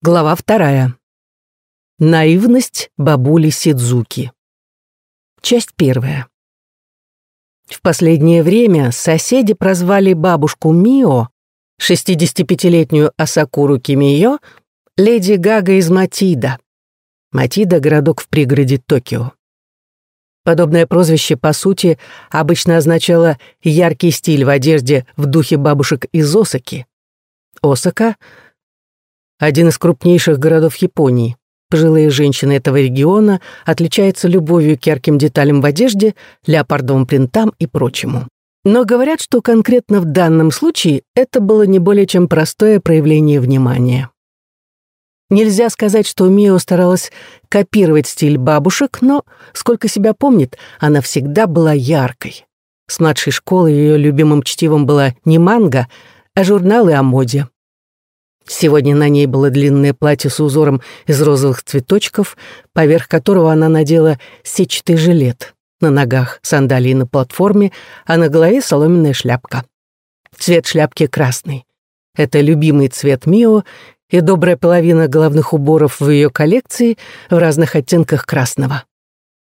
Глава вторая. Наивность бабули Сидзуки. Часть первая. В последнее время соседи прозвали бабушку Мио, 65-летнюю Асакуру Кимиё, леди Гага из Матида. Матида — городок в пригороде Токио. Подобное прозвище, по сути, обычно означало яркий стиль в одежде в духе бабушек из Осаки. Осака — один из крупнейших городов Японии. Пожилые женщины этого региона отличаются любовью к ярким деталям в одежде, леопардовым принтам и прочему. Но говорят, что конкретно в данном случае это было не более чем простое проявление внимания. Нельзя сказать, что Мио старалась копировать стиль бабушек, но, сколько себя помнит, она всегда была яркой. С младшей школы ее любимым чтивом была не манга, а журналы о моде. Сегодня на ней было длинное платье с узором из розовых цветочков, поверх которого она надела сетчатый жилет. На ногах сандалии на платформе, а на голове соломенная шляпка. Цвет шляпки красный. Это любимый цвет Мио, и добрая половина головных уборов в ее коллекции в разных оттенках красного.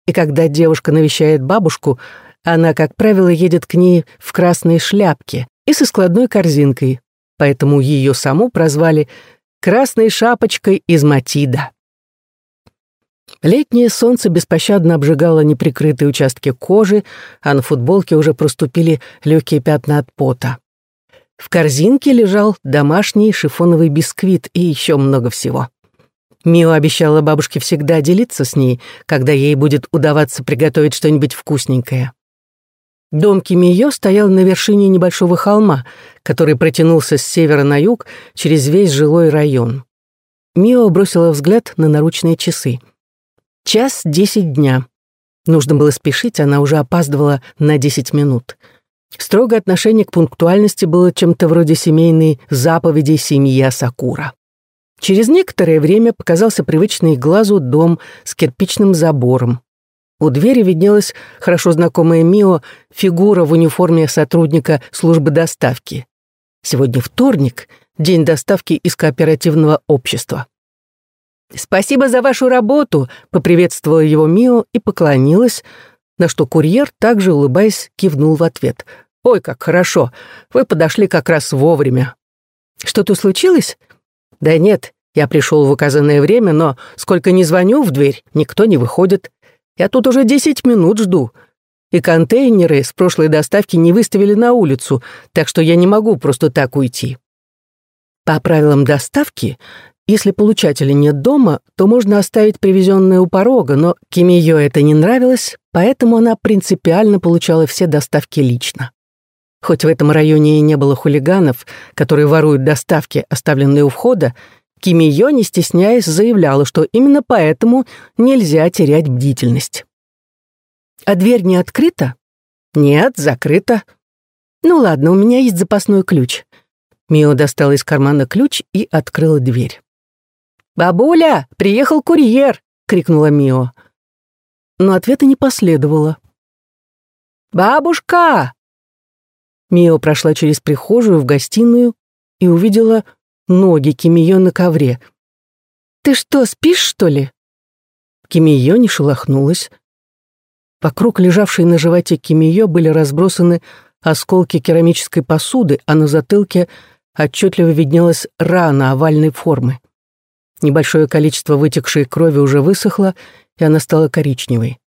И когда девушка навещает бабушку, она, как правило, едет к ней в красной шляпке и со складной корзинкой, поэтому ее саму прозвали «красной шапочкой из Матида». Летнее солнце беспощадно обжигало неприкрытые участки кожи, а на футболке уже проступили легкие пятна от пота. В корзинке лежал домашний шифоновый бисквит и еще много всего. Мио обещала бабушке всегда делиться с ней, когда ей будет удаваться приготовить что-нибудь вкусненькое. Дом Кимиё стоял на вершине небольшого холма, который протянулся с севера на юг через весь жилой район. Мио бросила взгляд на наручные часы. Час десять дня. Нужно было спешить, она уже опаздывала на десять минут. Строгое отношение к пунктуальности было чем-то вроде семейной заповеди семьи Асакура. Через некоторое время показался привычный глазу дом с кирпичным забором. У двери виднелась хорошо знакомая Мио фигура в униформе сотрудника службы доставки. Сегодня вторник, день доставки из кооперативного общества. «Спасибо за вашу работу», — поприветствовала его Мио и поклонилась, на что курьер, также улыбаясь, кивнул в ответ. «Ой, как хорошо, вы подошли как раз вовремя». «Что-то случилось?» «Да нет, я пришел в указанное время, но сколько ни звоню в дверь, никто не выходит. Я тут уже десять минут жду. И контейнеры с прошлой доставки не выставили на улицу, так что я не могу просто так уйти. По правилам доставки, если получателя нет дома, то можно оставить привезенное у порога, но Кимиё это не нравилось, поэтому она принципиально получала все доставки лично. Хоть в этом районе и не было хулиганов, которые воруют доставки, оставленные у входа, Кимиё, не стесняясь, заявляла, что именно поэтому нельзя терять бдительность. «А дверь не открыта?» «Нет, закрыта». «Ну ладно, у меня есть запасной ключ». Мио достала из кармана ключ и открыла дверь. «Бабуля, приехал курьер!» — крикнула Мио. Но ответа не последовало. «Бабушка!» Мио прошла через прихожую в гостиную и увидела ноги Кимиё на ковре. «Ты что, спишь, что ли?» Кимиё не шелохнулась. Вокруг лежавшей на животе Кимиё были разбросаны осколки керамической посуды, а на затылке отчетливо виднелась рана овальной формы. Небольшое количество вытекшей крови уже высохло, и она стала коричневой.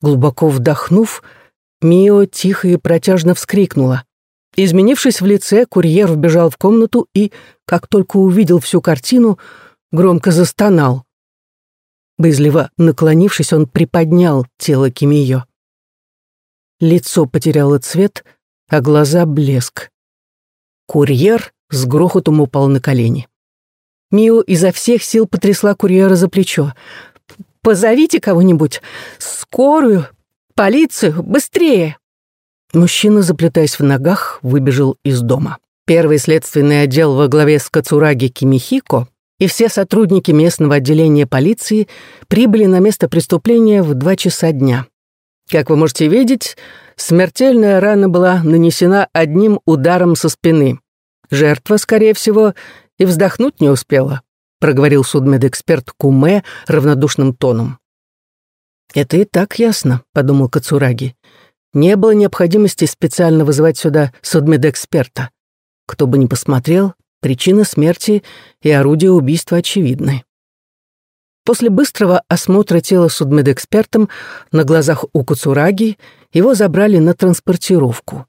Глубоко вдохнув, Мио тихо и протяжно вскрикнула. Изменившись в лице, курьер вбежал в комнату и, как только увидел всю картину, громко застонал. Боязливо наклонившись, он приподнял тело Кимиё. Лицо потеряло цвет, а глаза — блеск. Курьер с грохотом упал на колени. Мио изо всех сил потрясла курьера за плечо. «Позовите кого-нибудь! Скорую! Полицию! Быстрее!» Мужчина, заплетаясь в ногах, выбежал из дома. Первый следственный отдел во главе с Кацураги Кимихико и все сотрудники местного отделения полиции прибыли на место преступления в два часа дня. Как вы можете видеть, смертельная рана была нанесена одним ударом со спины. Жертва, скорее всего, и вздохнуть не успела. проговорил судмедэксперт Куме равнодушным тоном. «Это и так ясно», — подумал Кацураги. «Не было необходимости специально вызывать сюда судмедэксперта. Кто бы ни посмотрел, причина смерти и орудие убийства очевидны». После быстрого осмотра тела судмедэкспертом на глазах у Кацураги его забрали на транспортировку.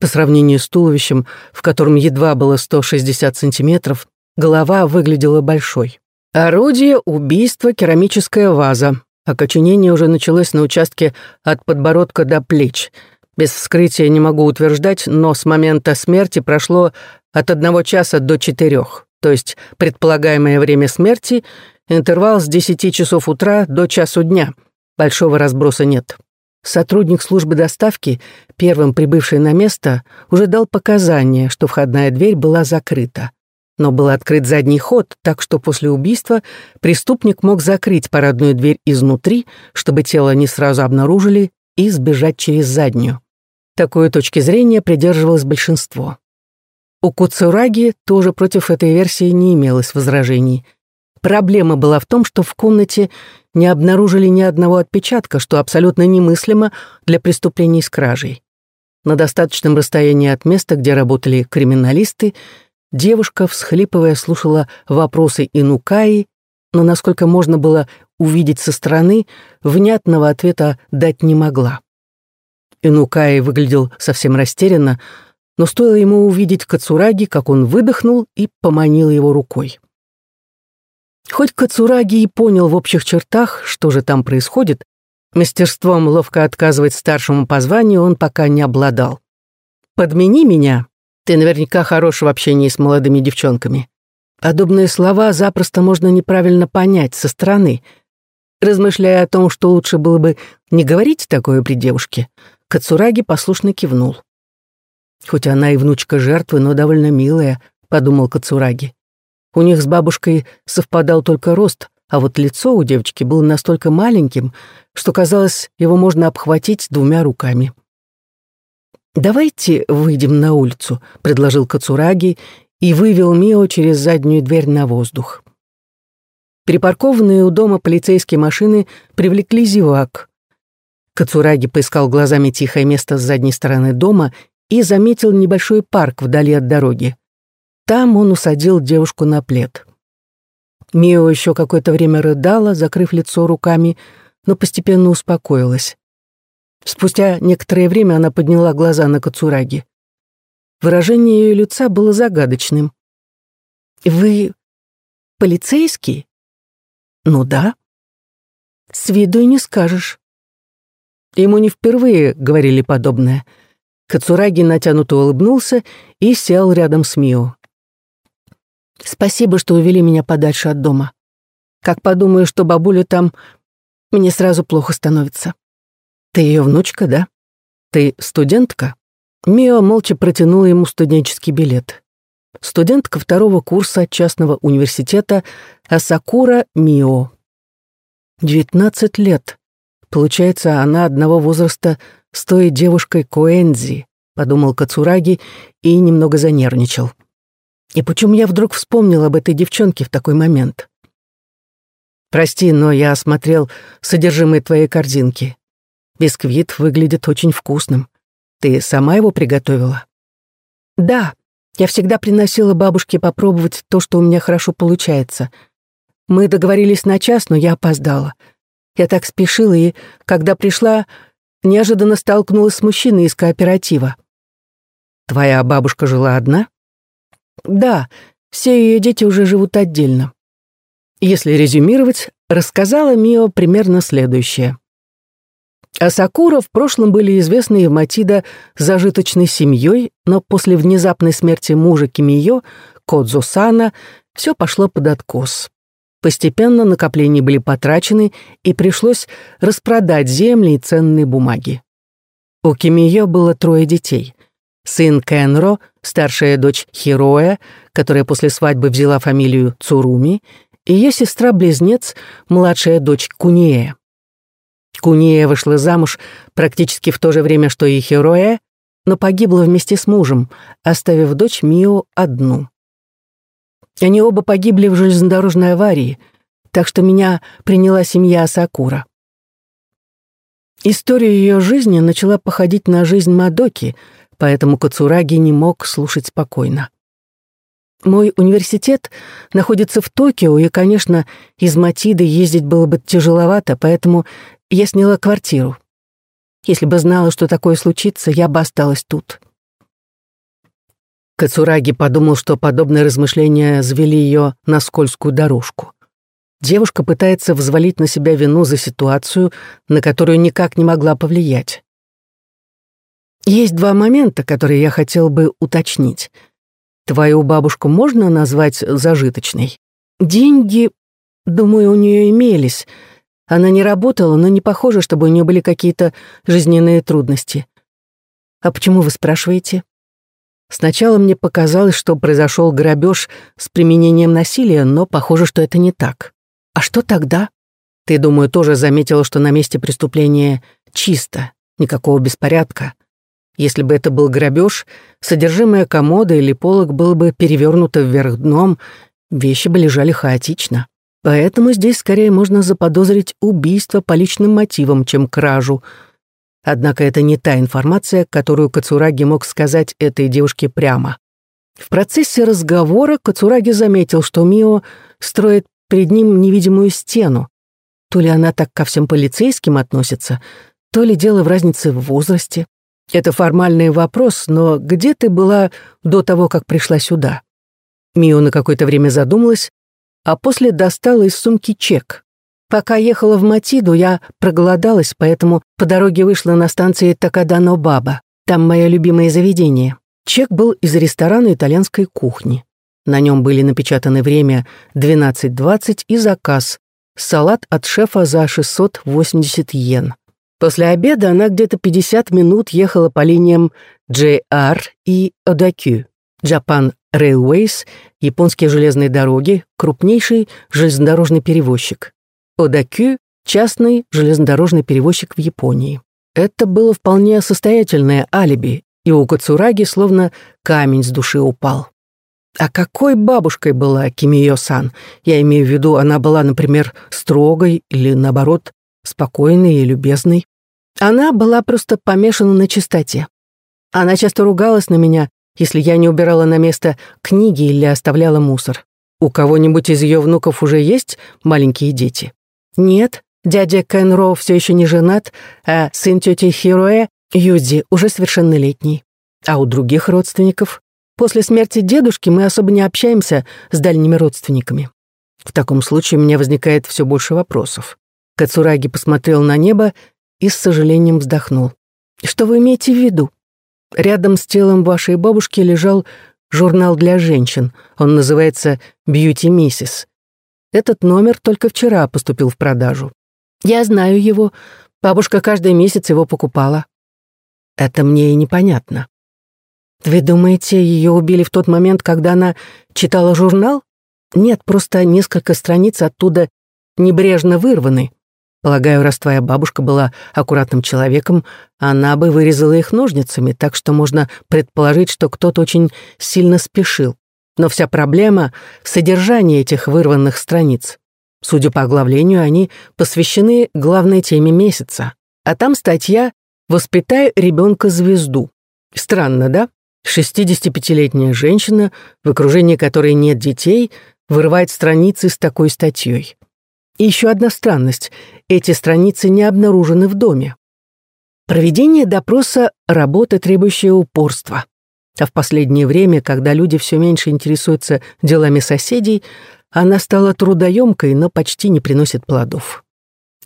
По сравнению с туловищем, в котором едва было 160 сантиметров, голова выглядела большой. Орудие убийства — керамическая ваза. Окоченение уже началось на участке от подбородка до плеч. Без вскрытия не могу утверждать, но с момента смерти прошло от одного часа до четырех. То есть предполагаемое время смерти — интервал с 10 часов утра до часу дня. Большого разброса нет. Сотрудник службы доставки, первым прибывший на место, уже дал показания, что входная дверь была закрыта. Но был открыт задний ход, так что после убийства преступник мог закрыть парадную дверь изнутри, чтобы тело не сразу обнаружили, и сбежать через заднюю. Такой точки зрения придерживалось большинство. У Куцураги тоже против этой версии не имелось возражений. Проблема была в том, что в комнате не обнаружили ни одного отпечатка, что абсолютно немыслимо для преступлений с кражей. На достаточном расстоянии от места, где работали криминалисты, девушка, всхлипывая, слушала вопросы Инукаи, но, насколько можно было увидеть со стороны, внятного ответа дать не могла. Инукаи выглядел совсем растерянно, но стоило ему увидеть Кацураги, как он выдохнул и поманил его рукой. Хоть Кацураги и понял в общих чертах, что же там происходит, мастерством ловко отказывать старшему по званию он пока не обладал. «Подмени меня. Ты наверняка хорош в общении с молодыми девчонками». Подобные слова запросто можно неправильно понять со стороны. Размышляя о том, что лучше было бы не говорить такое при девушке, Кацураги послушно кивнул. «Хоть она и внучка жертвы, но довольно милая», — подумал Кацураги. У них с бабушкой совпадал только рост, а вот лицо у девочки было настолько маленьким, что казалось, его можно обхватить двумя руками. «Давайте выйдем на улицу», — предложил Кацураги и вывел Мио через заднюю дверь на воздух. Припаркованные у дома полицейские машины привлекли зевак. Кацураги поискал глазами тихое место с задней стороны дома и заметил небольшой парк вдали от дороги. Там он усадил девушку на плед. Мио еще какое-то время рыдала, закрыв лицо руками, но постепенно успокоилась. Спустя некоторое время она подняла глаза на Кацураги. Выражение ее лица было загадочным. «Вы полицейский?» «Ну да». «С виду и не скажешь». Ему не впервые говорили подобное. Кацураги натянуто улыбнулся и сел рядом с Мио. Спасибо, что увели меня подальше от дома. Как подумаю, что бабуля там, мне сразу плохо становится. Ты ее внучка, да? Ты студентка? Мио молча протянула ему студенческий билет. Студентка второго курса частного университета Асакура Мио. Девятнадцать лет. Получается, она одного возраста с той девушкой Коэнзи, подумал Кацураги и немного занервничал. И почему я вдруг вспомнил об этой девчонке в такой момент? Прости, но я осмотрел содержимое твоей корзинки. Бисквит выглядит очень вкусным. Ты сама его приготовила? Да, я всегда приносила бабушке попробовать то, что у меня хорошо получается. Мы договорились на час, но я опоздала. Я так спешила и, когда пришла, неожиданно столкнулась с мужчиной из кооператива. Твоя бабушка жила одна? Да, все ее дети уже живут отдельно. Если резюмировать, рассказала Мио примерно следующее. Асакура в прошлом были известны Евматида зажиточной семьей, но после внезапной смерти мужа Кимиё, Кодзо-сана, все пошло под откос. Постепенно накопления были потрачены, и пришлось распродать земли и ценные бумаги. У Кимиё было трое детей сын Кенро, старшая дочь Хироя, которая после свадьбы взяла фамилию Цуруми, и ее сестра-близнец, младшая дочь Куния. Куния вышла замуж практически в то же время, что и Хироя, но погибла вместе с мужем, оставив дочь Мио одну. Они оба погибли в железнодорожной аварии, так что меня приняла семья Сакура. История ее жизни начала походить на жизнь Мадоки, поэтому Кацураги не мог слушать спокойно. Мой университет находится в Токио, и, конечно, из Матиды ездить было бы тяжеловато, поэтому я сняла квартиру. Если бы знала, что такое случится, я бы осталась тут. Кацураги подумал, что подобные размышления завели ее на скользкую дорожку. Девушка пытается взвалить на себя вину за ситуацию, на которую никак не могла повлиять. Есть два момента, которые я хотел бы уточнить. Твою бабушку можно назвать зажиточной? Деньги, думаю, у нее имелись. Она не работала, но не похоже, чтобы у нее были какие-то жизненные трудности. А почему вы спрашиваете? Сначала мне показалось, что произошел грабеж с применением насилия, но похоже, что это не так. А что тогда? Ты, думаю, тоже заметила, что на месте преступления чисто, никакого беспорядка. Если бы это был грабеж, содержимое комода или полок было бы перевернуто вверх дном, вещи бы лежали хаотично. Поэтому здесь скорее можно заподозрить убийство по личным мотивам, чем кражу. Однако это не та информация, которую Кацураги мог сказать этой девушке прямо. В процессе разговора Кацураги заметил, что Мио строит перед ним невидимую стену. То ли она так ко всем полицейским относится, то ли дело в разнице в возрасте. Это формальный вопрос, но где ты была до того, как пришла сюда? Мио на какое-то время задумалась, а после достала из сумки чек. Пока ехала в Матиду, я проголодалась, поэтому по дороге вышла на станции Такадано-Баба. Там мое любимое заведение. Чек был из ресторана итальянской кухни. На нем были напечатаны время 12.20 и заказ. Салат от шефа за 680 йен. После обеда она где-то 50 минут ехала по линиям JR и Odakyu. Japan Railways, японские железные дороги, крупнейший железнодорожный перевозчик. Odakyu – частный железнодорожный перевозчик в Японии. Это было вполне состоятельное алиби, и у Кацураги словно камень с души упал. А какой бабушкой была Кимиё-сан? Я имею в виду, она была, например, строгой или, наоборот, спокойной и любезной. Она была просто помешана на чистоте. Она часто ругалась на меня, если я не убирала на место книги или оставляла мусор. У кого-нибудь из ее внуков уже есть маленькие дети? Нет, дядя Кенро все еще не женат, а сын тети Хироэ, Юдзи, уже совершеннолетний. А у других родственников После смерти дедушки мы особо не общаемся с дальними родственниками. В таком случае у меня возникает все больше вопросов. Кацураги посмотрел на небо и с сожалением вздохнул. «Что вы имеете в виду? Рядом с телом вашей бабушки лежал журнал для женщин. Он называется «Бьюти Миссис». Этот номер только вчера поступил в продажу. Я знаю его. Бабушка каждый месяц его покупала. Это мне и непонятно. Вы думаете, ее убили в тот момент, когда она читала журнал? Нет, просто несколько страниц оттуда небрежно вырваны. Полагаю, раз твоя бабушка была аккуратным человеком, она бы вырезала их ножницами, так что можно предположить, что кто-то очень сильно спешил. Но вся проблема в содержании этих вырванных страниц. Судя по оглавлению, они посвящены главной теме месяца. А там статья «Воспитай ребенка-звезду». Странно, да? 65-летняя женщина, в окружении которой нет детей, вырывает страницы с такой статьей. И еще одна странность – эти страницы не обнаружены в доме. Проведение допроса – работа, требующая упорства. А в последнее время, когда люди все меньше интересуются делами соседей, она стала трудоемкой, но почти не приносит плодов.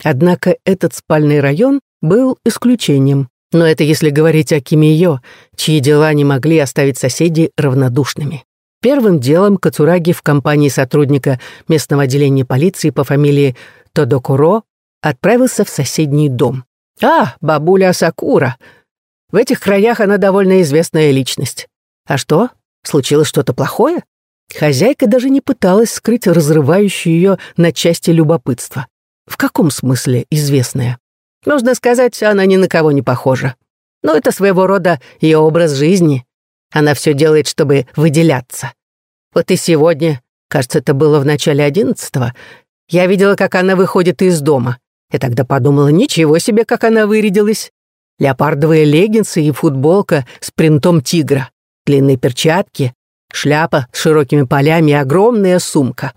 Однако этот спальный район был исключением. Но это если говорить о Кимиё, чьи дела не могли оставить соседей равнодушными. Первым делом Кацураги в компании сотрудника местного отделения полиции по фамилии Тодокуро отправился в соседний дом. «А, бабуля Сакура! В этих краях она довольно известная личность. А что, случилось что-то плохое?» Хозяйка даже не пыталась скрыть разрывающее ее на части любопытство. В каком смысле известная? Нужно сказать, она ни на кого не похожа. Но это своего рода ее образ жизни. Она все делает, чтобы выделяться. Вот и сегодня Кажется, это было в начале одиннадцатого. Я видела, как она выходит из дома. И тогда подумала, ничего себе, как она вырядилась. Леопардовые леггинсы и футболка с принтом тигра, длинные перчатки, шляпа с широкими полями и огромная сумка.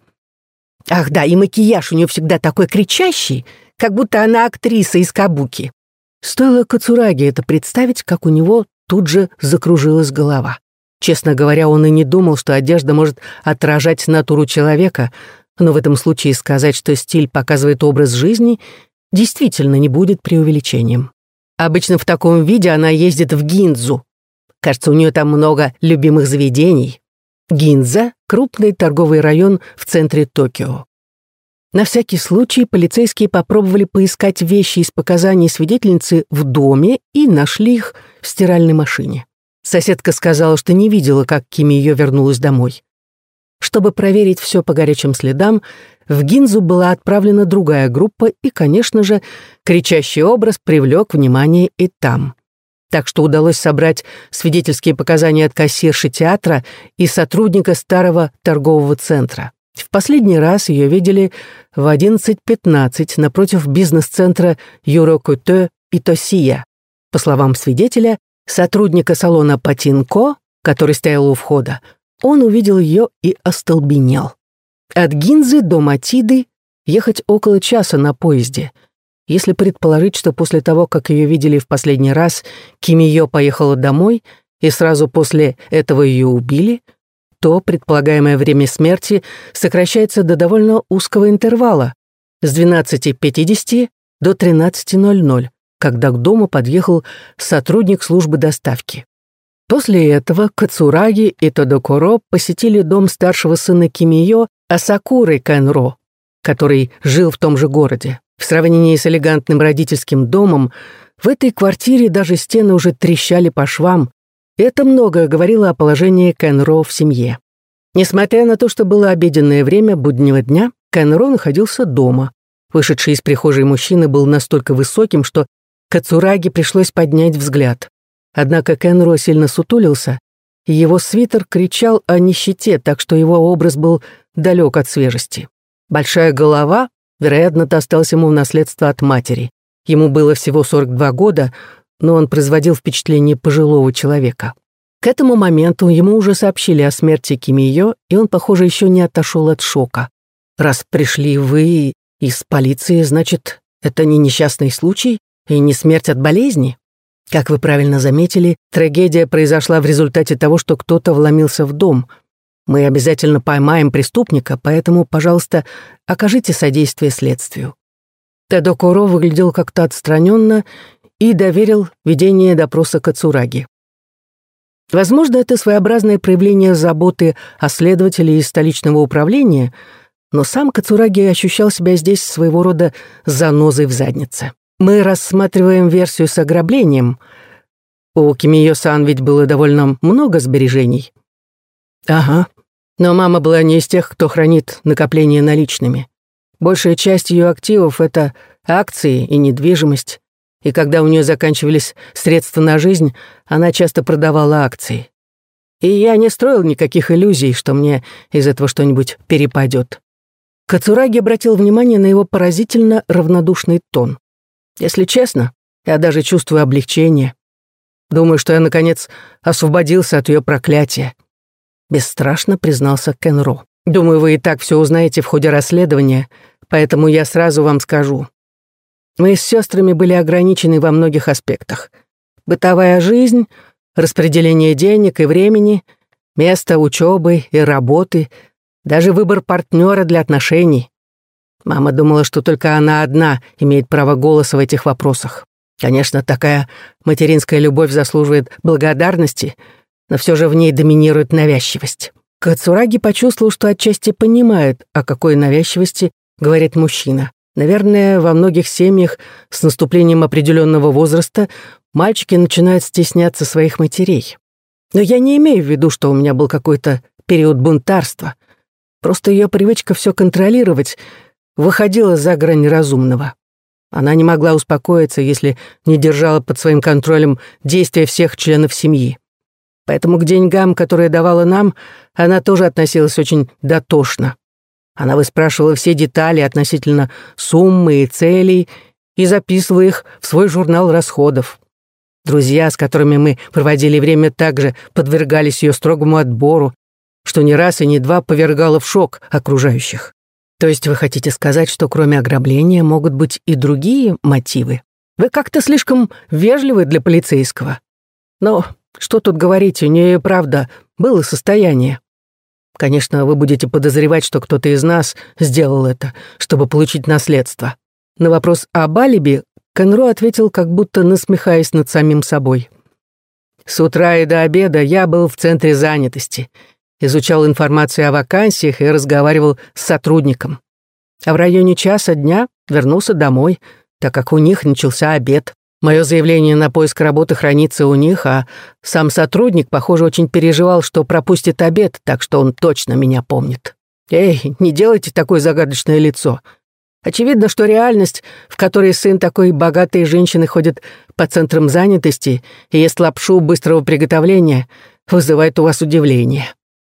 Ах да, и макияж у нее всегда такой кричащий, как будто она актриса из кабуки. Стоило Кацураги это представить, как у него тут же закружилась голова. Честно говоря, он и не думал, что одежда может отражать натуру человека, но в этом случае сказать, что стиль показывает образ жизни, действительно не будет преувеличением. Обычно в таком виде она ездит в Гинзу. Кажется, у нее там много любимых заведений. Гинза — крупный торговый район в центре Токио. На всякий случай полицейские попробовали поискать вещи из показаний свидетельницы в доме и нашли их в стиральной машине. Соседка сказала, что не видела, как Кими ее вернулась домой. Чтобы проверить все по горячим следам, в Гинзу была отправлена другая группа, и, конечно же, кричащий образ привлек внимание и там. Так что удалось собрать свидетельские показания от кассирши театра и сотрудника старого торгового центра. В последний раз ее видели в 11.15 напротив бизнес-центра Юрокуте и Тосия. По словам свидетеля, сотрудника салона Патинко, который стоял у входа, он увидел ее и остолбенел. От Гинзы до Матиды ехать около часа на поезде. Если предположить, что после того, как ее видели в последний раз, Кимиё поехала домой, и сразу после этого ее убили — то предполагаемое время смерти сокращается до довольно узкого интервала с 12.50 до 13.00, когда к дому подъехал сотрудник службы доставки. После этого Кацураги и Тодокоро посетили дом старшего сына Кимиё Асакуры Кэнро, который жил в том же городе. В сравнении с элегантным родительским домом, в этой квартире даже стены уже трещали по швам, это многое говорило о положении Кенро в семье. Несмотря на то, что было обеденное время буднего дня, Кенро находился дома. Вышедший из прихожей мужчина был настолько высоким, что Кацураги пришлось поднять взгляд. Однако Кенро сильно сутулился, и его свитер кричал о нищете, так что его образ был далек от свежести. Большая голова, вероятно, досталась ему в наследство от матери. Ему было всего 42 года, но он производил впечатление пожилого человека. К этому моменту ему уже сообщили о смерти Кимиё, и он, похоже, еще не отошел от шока. «Раз пришли вы из полиции, значит, это не несчастный случай и не смерть от болезни?» Как вы правильно заметили, трагедия произошла в результате того, что кто-то вломился в дом. Мы обязательно поймаем преступника, поэтому, пожалуйста, окажите содействие следствию. Тедо Коро выглядел как-то отстраненно и доверил ведение допроса Кацураги. Возможно, это своеобразное проявление заботы о следователе из столичного управления, но сам Кацураги ощущал себя здесь своего рода занозой в заднице. Мы рассматриваем версию с ограблением. У Кимиё-сан ведь было довольно много сбережений. Ага, но мама была не из тех, кто хранит накопления наличными. Большая часть ее активов — это акции и недвижимость и когда у нее заканчивались средства на жизнь, она часто продавала акции. И я не строил никаких иллюзий, что мне из этого что-нибудь перепадет. Кацураги обратил внимание на его поразительно равнодушный тон. Если честно, я даже чувствую облегчение. Думаю, что я, наконец, освободился от ее проклятия. Бесстрашно признался Кенро. Думаю, вы и так все узнаете в ходе расследования, поэтому я сразу вам скажу. Мы с сестрами были ограничены во многих аспектах. Бытовая жизнь, распределение денег и времени, место учебы и работы, даже выбор партнера для отношений. Мама думала, что только она одна имеет право голоса в этих вопросах. Конечно, такая материнская любовь заслуживает благодарности, но все же в ней доминирует навязчивость. Кацураги почувствовал, что отчасти понимает, о какой навязчивости говорит мужчина. Наверное, во многих семьях с наступлением определенного возраста мальчики начинают стесняться своих матерей. Но я не имею в виду, что у меня был какой-то период бунтарства. Просто ее привычка все контролировать выходила за грань разумного. Она не могла успокоиться, если не держала под своим контролем действия всех членов семьи. Поэтому к деньгам, которые давала нам, она тоже относилась очень дотошно. Она выспрашивала все детали относительно суммы и целей и записывала их в свой журнал расходов. Друзья, с которыми мы проводили время, также подвергались ее строгому отбору, что не раз и не два повергало в шок окружающих. То есть вы хотите сказать, что кроме ограбления могут быть и другие мотивы? Вы как-то слишком вежливы для полицейского. Но что тут говорить, у нее, правда, было состояние. Конечно, вы будете подозревать, что кто-то из нас сделал это, чтобы получить наследство. На вопрос об алиби Конро ответил, как будто насмехаясь над самим собой. С утра и до обеда я был в центре занятости, изучал информацию о вакансиях и разговаривал с сотрудником. А в районе часа дня вернулся домой, так как у них начался обед. Мое заявление на поиск работы хранится у них, а сам сотрудник, похоже, очень переживал, что пропустит обед, так что он точно меня помнит. Эй, не делайте такое загадочное лицо. Очевидно, что реальность, в которой сын такой богатой женщины ходит по центрам занятости и ест лапшу быстрого приготовления, вызывает у вас удивление.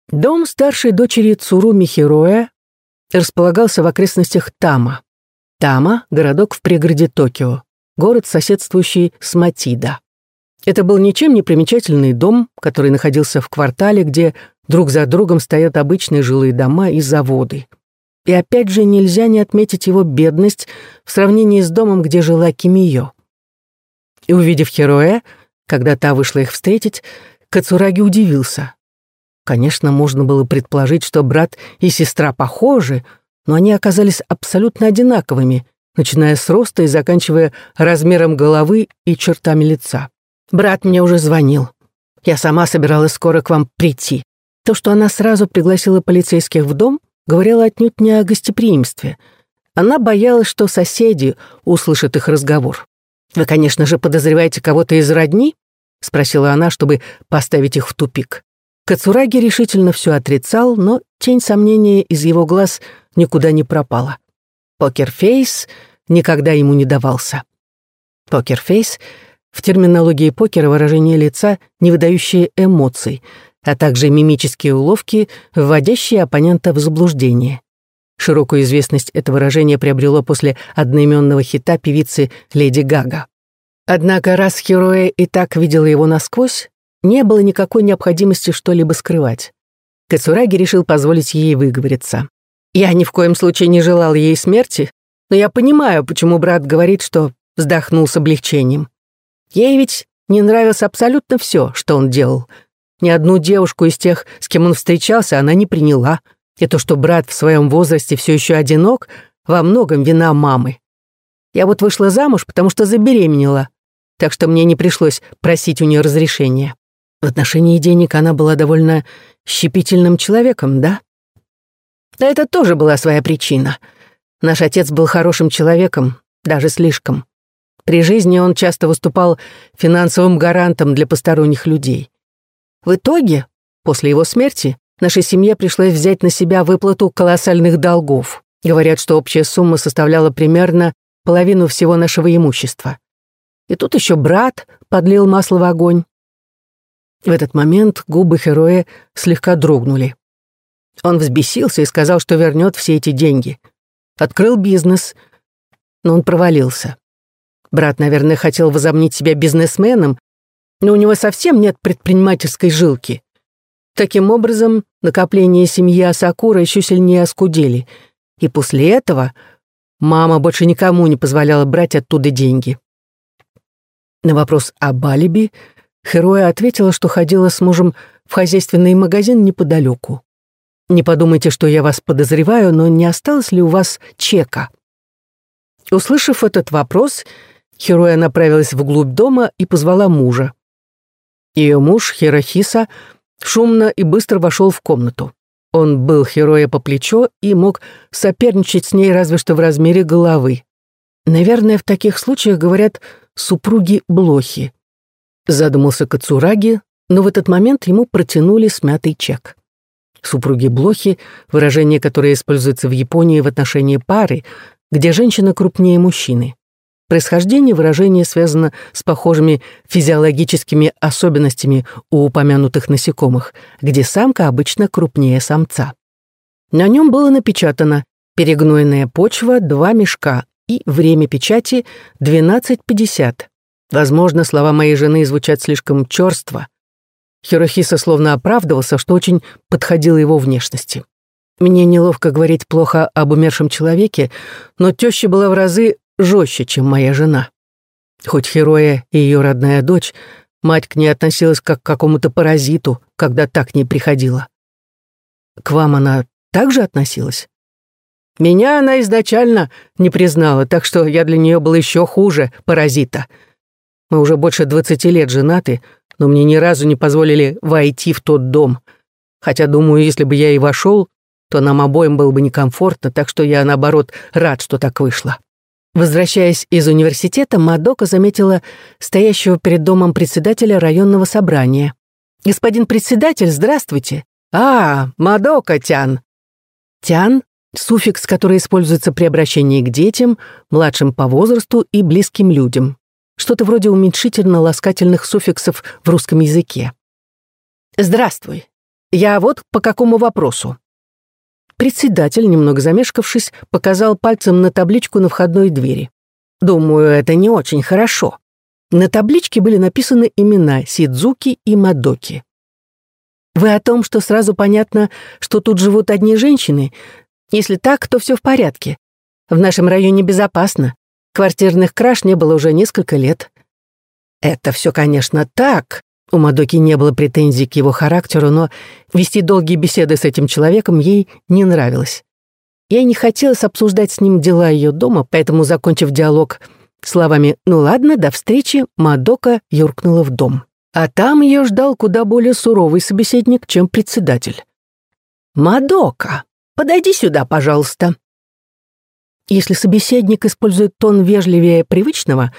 Дом старшей дочери Цуруми Хироя располагался в окрестностях Тама. Тама — городок в пригороде Токио город, соседствующий с Матида. Это был ничем не примечательный дом, который находился в квартале, где друг за другом стоят обычные жилые дома и заводы. И опять же нельзя не отметить его бедность в сравнении с домом, где жила Кимио. И увидев Хероэ, когда та вышла их встретить, Кацураги удивился. Конечно, можно было предположить, что брат и сестра похожи, но они оказались абсолютно одинаковыми, начиная с роста и заканчивая размером головы и чертами лица. «Брат мне уже звонил. Я сама собиралась скоро к вам прийти. То, что она сразу пригласила полицейских в дом, говорило отнюдь не о гостеприимстве. Она боялась, что соседи услышат их разговор. «Вы, конечно же, подозреваете кого-то из родни?» — спросила она, чтобы поставить их в тупик. Кацураги решительно все отрицал, но тень сомнения из его глаз никуда не пропала. Покерфейс никогда ему не давался. Покерфейс — в терминологии покера выражение лица, не выдающее эмоций, а также мимические уловки, вводящие оппонента в заблуждение. Широкую известность это выражение приобрело после одноименного хита певицы Леди Гага. Однако раз Хероя и так видела его насквозь, не было никакой необходимости что-либо скрывать. Кацураги решил позволить ей выговориться. Я ни в коем случае не желал ей смерти, но я понимаю, почему брат говорит, что вздохнул с облегчением. Ей ведь не нравилось абсолютно все, что он делал. Ни одну девушку из тех, с кем он встречался, она не приняла. И то, что брат в своем возрасте все еще одинок, во многом вина мамы. Я вот вышла замуж, потому что забеременела, так что мне не пришлось просить у нее разрешения. В отношении денег она была довольно щепетильным человеком, да? Да это тоже была своя причина. Наш отец был хорошим человеком, даже слишком. При жизни он часто выступал финансовым гарантом для посторонних людей. В итоге, после его смерти, нашей семье пришлось взять на себя выплату колоссальных долгов. Говорят, что общая сумма составляла примерно половину всего нашего имущества. И тут еще брат подлил масло в огонь. В этот момент губы Хероя слегка дрогнули. Он взбесился и сказал, что вернет все эти деньги. Открыл бизнес, но он провалился. Брат, наверное, хотел возомнить себя бизнесменом, но у него совсем нет предпринимательской жилки. Таким образом, накопления семьи Асакура еще сильнее оскудели, и после этого мама больше никому не позволяла брать оттуда деньги. На вопрос о Балиби Хероя ответила, что ходила с мужем в хозяйственный магазин неподалеку. Не подумайте, что я вас подозреваю, но не осталось ли у вас чека?» Услышав этот вопрос, Хероя направилась вглубь дома и позвала мужа. Ее муж, Хирохиса, шумно и быстро вошел в комнату. Он был Хероя по плечо и мог соперничать с ней разве что в размере головы. Наверное, в таких случаях говорят «супруги-блохи». Задумался Кацураги, но в этот момент ему протянули смятый чек супруги-блохи, выражение, которое используется в Японии в отношении пары, где женщина крупнее мужчины. Происхождение выражения связано с похожими физиологическими особенностями у упомянутых насекомых, где самка обычно крупнее самца. На нем было напечатано «Перегнойная почва, два мешка» и «Время печати 12.50». Возможно, слова моей жены звучат слишком черство. Хирохиса словно оправдывался, что очень подходило его внешности. Мне неловко говорить плохо об умершем человеке, но теща была в разы жестче, чем моя жена. Хоть Хероя и ее родная дочь, мать к ней относилась как к какому-то паразиту, когда так к ней приходила. К вам она также относилась? Меня она изначально не признала, так что я для нее был еще хуже паразита. Мы уже больше двадцати лет женаты, но мне ни разу не позволили войти в тот дом. Хотя, думаю, если бы я и вошел, то нам обоим было бы некомфортно, так что я, наоборот, рад, что так вышло. Возвращаясь из университета, Мадока заметила стоящего перед домом председателя районного собрания. «Господин председатель, здравствуйте!» «А, Мадока Тян!» «Тян» — суффикс, который используется при обращении к детям, младшим по возрасту и близким людям. Что-то вроде уменьшительно-ласкательных суффиксов в русском языке. «Здравствуй. Я вот по какому вопросу?» Председатель, немного замешкавшись, показал пальцем на табличку на входной двери. «Думаю, это не очень хорошо». На табличке были написаны имена Сидзуки и Мадоки. «Вы о том, что сразу понятно, что тут живут одни женщины? Если так, то все в порядке. В нашем районе безопасно. Квартирных краж не было уже несколько лет». «Это все, конечно, так», у Мадоки не было претензий к его характеру, но вести долгие беседы с этим человеком ей не нравилось. Ей не хотелось обсуждать с ним дела ее дома, поэтому, закончив диалог словами «Ну ладно, до встречи», Мадока юркнула в дом. А там ее ждал куда более суровый собеседник, чем председатель. «Мадока, подойди сюда, пожалуйста». Если собеседник использует тон вежливее привычного,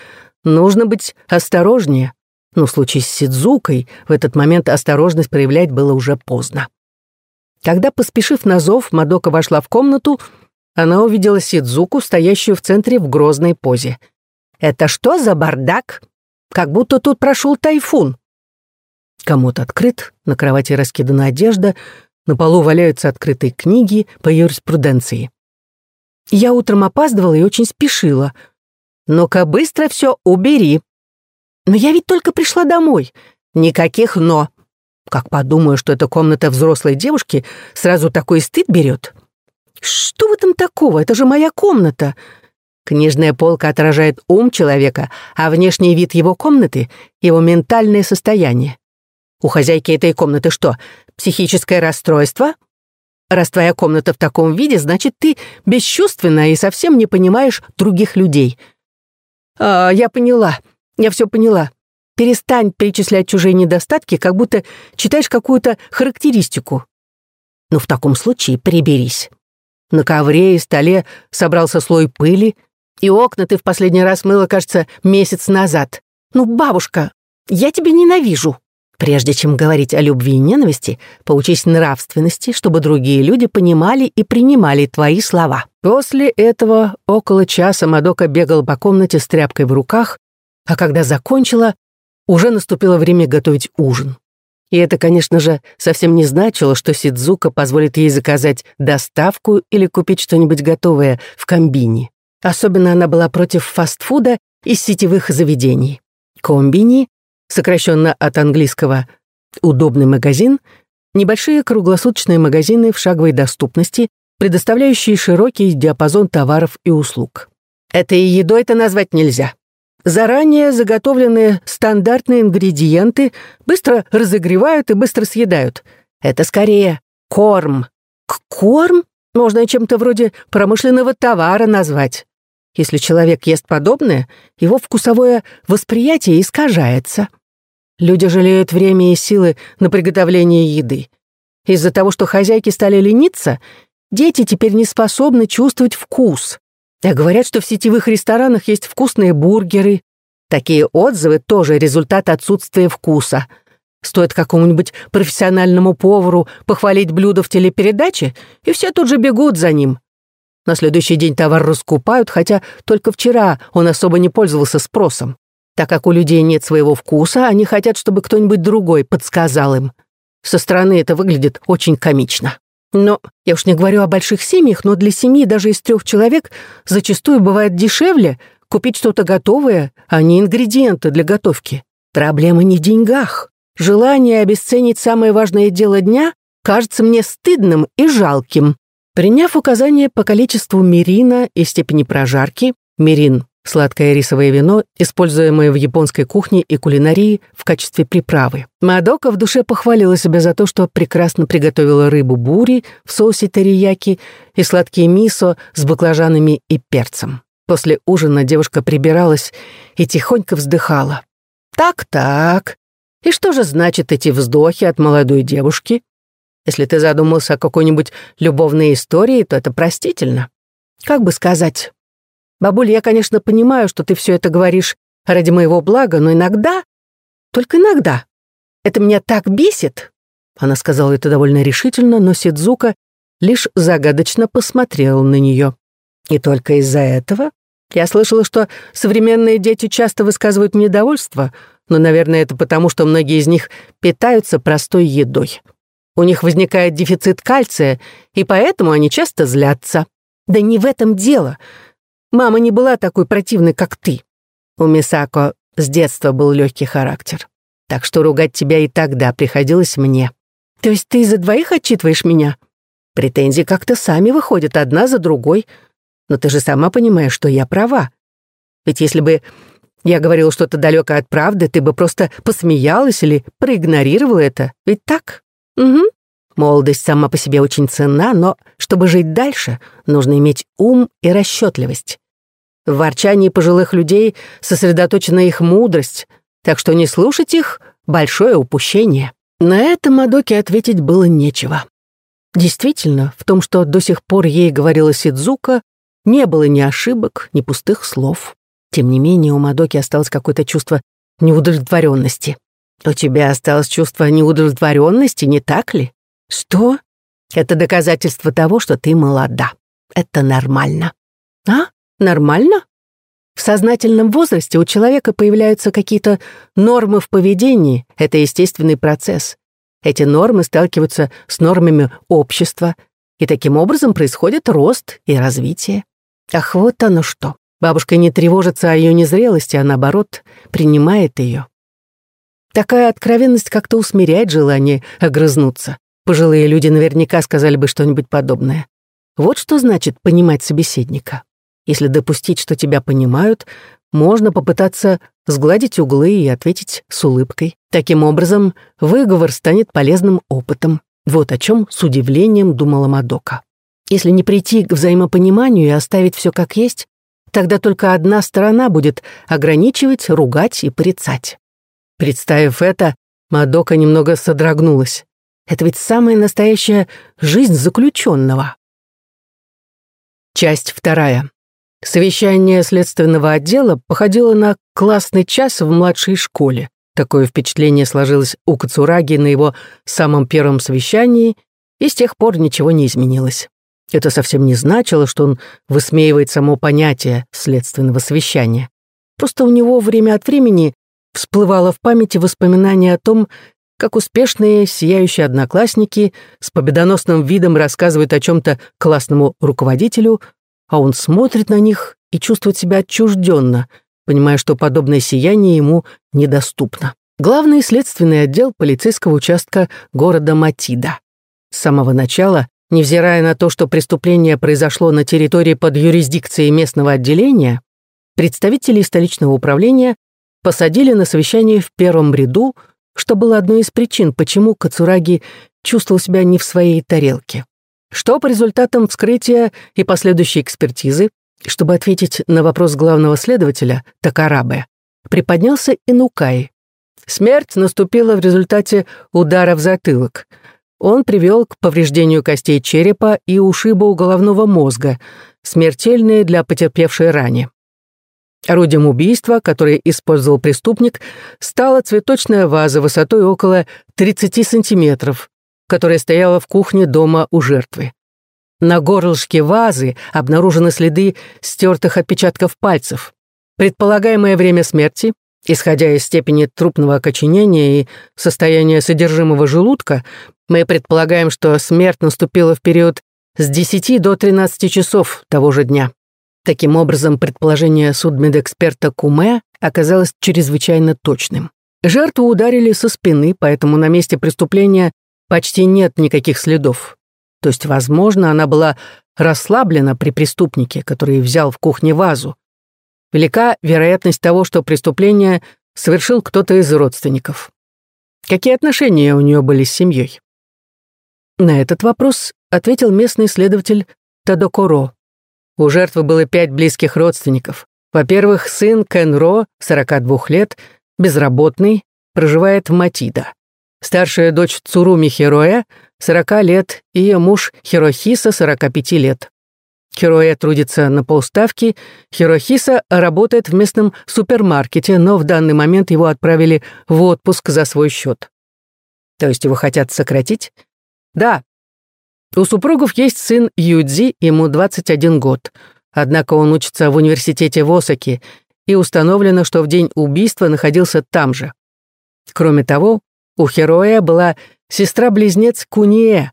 нужно быть осторожнее, но в случае с Сидзукой в этот момент осторожность проявлять было уже поздно. Когда, поспешив на зов, Мадока вошла в комнату, она увидела Сидзуку, стоящую в центре в грозной позе. «Это что за бардак? Как будто тут прошел тайфун». Комод открыт, на кровати раскидана одежда, на полу валяются открытые книги по юриспруденции. Я утром опаздывала и очень спешила. «Ну-ка, быстро все убери», но я ведь только пришла домой. Никаких «но». Как подумаю, что это комната взрослой девушки, сразу такой стыд берет. Что в этом такого? Это же моя комната. Книжная полка отражает ум человека, а внешний вид его комнаты — его ментальное состояние. У хозяйки этой комнаты что, психическое расстройство? Раз твоя комната в таком виде, значит, ты бесчувственна и совсем не понимаешь других людей. А, я поняла. Я все поняла. Перестань перечислять чужие недостатки, как будто читаешь какую-то характеристику. Ну, в таком случае приберись. На ковре и столе собрался слой пыли, и окна ты в последний раз мыла, кажется, месяц назад. Ну, бабушка, я тебя ненавижу. Прежде чем говорить о любви и ненависти, поучись нравственности, чтобы другие люди понимали и принимали твои слова. После этого около часа Мадока бегал по комнате с тряпкой в руках, а когда закончила, уже наступило время готовить ужин. И это, конечно же, совсем не значило, что Сидзука позволит ей заказать доставку или купить что-нибудь готовое в комбине. Особенно она была против фастфуда из сетевых заведений. Комбини, сокращенно от английского «удобный магазин», небольшие круглосуточные магазины в шаговой доступности, предоставляющие широкий диапазон товаров и услуг. Это и едой-то назвать нельзя. Заранее заготовленные стандартные ингредиенты быстро разогревают и быстро съедают. Это скорее корм. К корм можно чем-то вроде промышленного товара назвать. Если человек ест подобное, его вкусовое восприятие искажается. Люди жалеют время и силы на приготовление еды. Из-за того, что хозяйки стали лениться, дети теперь не способны чувствовать вкус. А говорят, что в сетевых ресторанах есть вкусные бургеры. Такие отзывы тоже результат отсутствия вкуса. Стоит какому-нибудь профессиональному повару похвалить блюдо в телепередаче, и все тут же бегут за ним. На следующий день товар раскупают, хотя только вчера он особо не пользовался спросом. Так как у людей нет своего вкуса, они хотят, чтобы кто-нибудь другой подсказал им. Со стороны это выглядит очень комично. Но я уж не говорю о больших семьях, но для семьи даже из трех человек зачастую бывает дешевле купить что-то готовое, а не ингредиенты для готовки. Проблема не в деньгах. Желание обесценить самое важное дело дня кажется мне стыдным и жалким. Приняв указание по количеству мирина и степени прожарки, мирин – сладкое рисовое вино, используемое в японской кухне и кулинарии в качестве приправы. Мадока в душе похвалила себя за то, что прекрасно приготовила рыбу бури в соусе терияки и сладкие мисо с баклажанами и перцем. После ужина девушка прибиралась и тихонько вздыхала. «Так-так, и что же значит эти вздохи от молодой девушки? Если ты задумался о какой-нибудь любовной истории, то это простительно. Как бы сказать? Бабуль, я, конечно, понимаю, что ты все это говоришь ради моего блага, но иногда, только иногда, это меня так бесит. Она сказала это довольно решительно, но Сидзука лишь загадочно посмотрел на нее. И только из-за этого я слышала, что современные дети часто высказывают недовольство, но, наверное, это потому, что многие из них питаются простой едой. У них возникает дефицит кальция, и поэтому они часто злятся. Да не в этом дело. Мама не была такой противной, как ты. У Мисако с детства был легкий характер. Так что ругать тебя и тогда приходилось мне. То есть ты из-за двоих отчитываешь меня? Претензии как-то сами выходят одна за другой. Но ты же сама понимаешь, что я права. Ведь если бы я говорила что-то далекое от правды, ты бы просто посмеялась или проигнорировала это. Ведь так? Угу. Молодость сама по себе очень ценна, но чтобы жить дальше, нужно иметь ум и расчетливость. В ворчании пожилых людей сосредоточена их мудрость, так что не слушать их — большое упущение. На это Мадоке ответить было нечего. Действительно, в том, что до сих пор ей говорила Сидзука, не было ни ошибок, ни пустых слов. Тем не менее, у Мадоки осталось какое-то чувство неудовлетворенности. У тебя осталось чувство неудовлетворенности, не так ли? Что? Это доказательство того, что ты молода. Это нормально. А? Нормально? В сознательном возрасте у человека появляются какие-то нормы в поведении. Это естественный процесс. Эти нормы сталкиваются с нормами общества, и таким образом происходит рост и развитие. Ах, вот оно что. Бабушка не тревожится о ее незрелости, а наоборот, принимает ее. Такая откровенность как-то усмиряет желание огрызнуться. Пожилые люди наверняка сказали бы что-нибудь подобное. Вот что значит понимать собеседника. Если допустить, что тебя понимают, можно попытаться сгладить углы и ответить с улыбкой. Таким образом, выговор станет полезным опытом. Вот о чем с удивлением думала Мадока. Если не прийти к взаимопониманию и оставить все как есть, тогда только одна сторона будет ограничивать, ругать и порицать. Представив это, Мадока немного содрогнулась. Это ведь самая настоящая жизнь заключенного. Часть вторая. Совещание следственного отдела походило на классный час в младшей школе. Такое впечатление сложилось у Кацураги на его самом первом совещании, и с тех пор ничего не изменилось. Это совсем не значило, что он высмеивает само понятие следственного совещания. Просто у него время от времени всплывало в памяти воспоминание о том, как успешные, сияющие одноклассники с победоносным видом рассказывают о чем-то классному руководителю, а он смотрит на них и чувствует себя отчужденно, понимая, что подобное сияние ему недоступно. Главный следственный отдел полицейского участка города Матида. С самого начала, невзирая на то, что преступление произошло на территории под юрисдикцией местного отделения, представители столичного управления посадили на совещание в первом ряду, что было одной из причин, почему Кацураги чувствовал себя не в своей тарелке. Что по результатам вскрытия и последующей экспертизы, чтобы ответить на вопрос главного следователя, Такарабе, приподнялся Инукай. Смерть наступила в результате удара в затылок. Он привел к повреждению костей черепа и ушибу головного мозга, смертельные для потерпевшей ране. Орудием убийства, которое использовал преступник, стала цветочная ваза высотой около 30 сантиметров, которая стояла в кухне дома у жертвы. На горлышке вазы обнаружены следы стертых отпечатков пальцев. Предполагаемое время смерти, исходя из степени трупного окоченения и состояния содержимого желудка, мы предполагаем, что смерть наступила в период с 10 до 13 часов того же дня. Таким образом, предположение судмедэксперта Куме оказалось чрезвычайно точным. Жертву ударили со спины, поэтому на месте преступления почти нет никаких следов. То есть, возможно, она была расслаблена при преступнике, который взял в кухне вазу. Велика вероятность того, что преступление совершил кто-то из родственников. Какие отношения у нее были с семьей? На этот вопрос ответил местный следователь Тадокоро. У жертвы было пять близких родственников. Во-первых, сын Кенро, 42 лет, безработный, проживает в Матида. Старшая дочь Цуруми Хероя, 40 лет, и ее муж Хирохиса, 45 лет. Хероя трудится на полставки, Хирохиса работает в местном супермаркете, но в данный момент его отправили в отпуск за свой счет. То есть его хотят сократить? Да. У супругов есть сын Юдзи, ему 21 год. Однако он учится в университете в Осаке, и установлено, что в день убийства находился там же. Кроме того, у Хероя была сестра-близнец Куnie,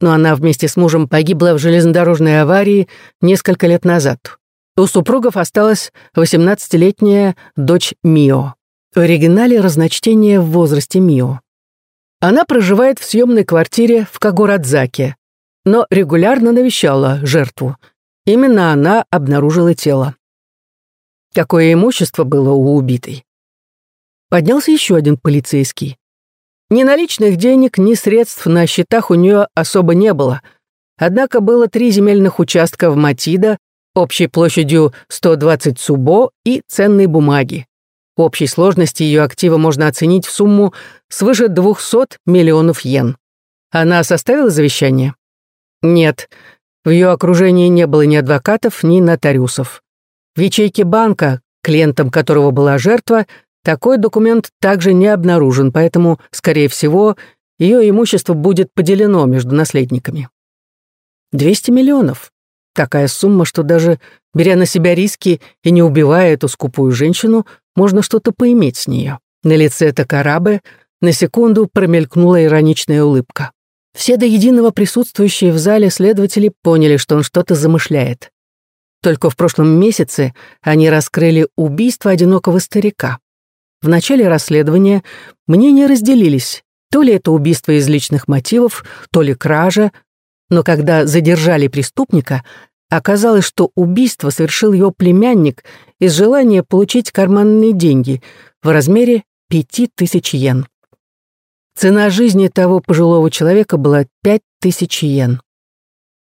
но она вместе с мужем погибла в железнодорожной аварии несколько лет назад. У супругов осталась 18-летняя дочь Мио. В оригинале разночтение в возрасте Мио. Она проживает в съемной квартире в Кагурадзаке, но регулярно навещала жертву. Именно она обнаружила тело. Какое имущество было у убитой? Поднялся еще один полицейский. Ни наличных денег, ни средств на счетах у нее особо не было. Однако было три земельных участка в Матида, общей площадью 120 субо и ценные бумаги. В общей сложности ее активы можно оценить в сумму свыше 200 миллионов йен. Она составила завещание? Нет, в ее окружении не было ни адвокатов, ни нотариусов. В ячейке банка, клиентом которого была жертва, такой документ также не обнаружен, поэтому, скорее всего, ее имущество будет поделено между наследниками. 200 миллионов. Такая сумма, что даже беря на себя риски и не убивая эту скупую женщину, можно что-то поиметь с нее. На лице Такарабы на секунду промелькнула ироничная улыбка. Все до единого присутствующие в зале следователи поняли, что он что-то замышляет. Только в прошлом месяце они раскрыли убийство одинокого старика. В начале расследования мнения разделились, то ли это убийство из личных мотивов, то ли кража, но когда задержали преступника, оказалось, что убийство совершил его племянник из желания получить карманные деньги в размере пяти тысяч йен. Цена жизни того пожилого человека была пять тысяч йен.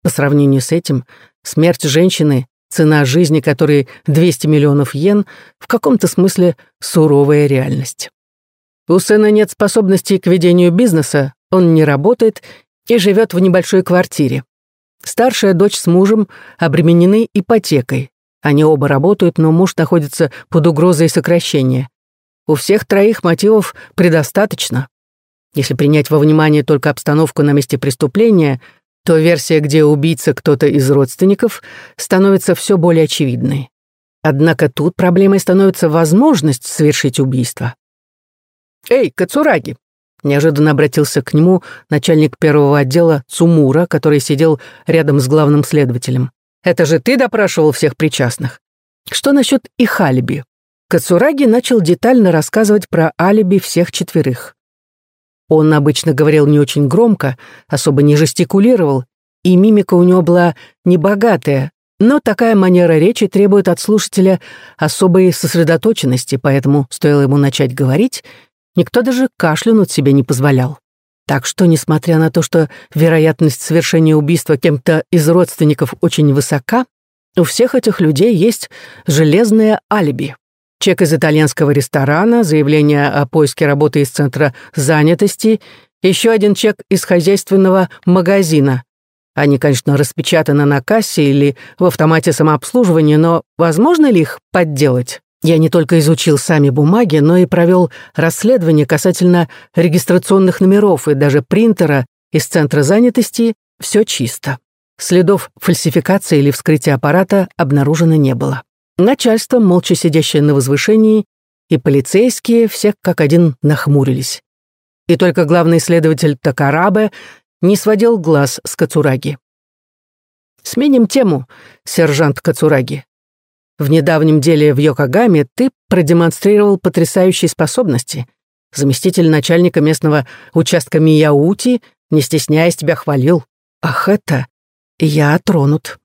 По сравнению с этим, смерть женщины Цена жизни которой 200 миллионов йен, в каком-то смысле суровая реальность. У сына нет способностей к ведению бизнеса, он не работает и живет в небольшой квартире. Старшая дочь с мужем обременены ипотекой. Они оба работают, но муж находится под угрозой сокращения. У всех троих мотивов предостаточно. Если принять во внимание только обстановку на месте преступления – то версия, где убийца кто-то из родственников, становится все более очевидной. Однако тут проблемой становится возможность совершить убийство. «Эй, Кацураги!» Неожиданно обратился к нему начальник первого отдела Цумура, который сидел рядом с главным следователем. «Это же ты допрашивал всех причастных. Что насчет их алиби?» Кацураги начал детально рассказывать про алиби всех четверых. Он обычно говорил не очень громко, особо не жестикулировал, и мимика у него была небогатая, но такая манера речи требует от слушателя особой сосредоточенности, поэтому, стоило ему начать говорить, никто даже кашлянуть себе не позволял. Так что, несмотря на то, что вероятность совершения убийства кем-то из родственников очень высока, у всех этих людей есть железное алиби. Чек из итальянского ресторана, заявление о поиске работы из центра занятости, еще один чек из хозяйственного магазина. Они, конечно, распечатаны на кассе или в автомате самообслуживания, но возможно ли их подделать? Я не только изучил сами бумаги, но и провел расследование касательно регистрационных номеров и даже принтера из центра занятости. Все чисто. Следов фальсификации или вскрытия аппарата обнаружено не было. Начальство, молча сидящее на возвышении, и полицейские всех как один нахмурились. И только главный следователь Такарабе не сводил глаз с Кацураги. «Сменим тему, сержант Кацураги. В недавнем деле в Йокогаме ты продемонстрировал потрясающие способности. Заместитель начальника местного участка Мияути, не стесняясь, тебя хвалил. Ах это, я тронут.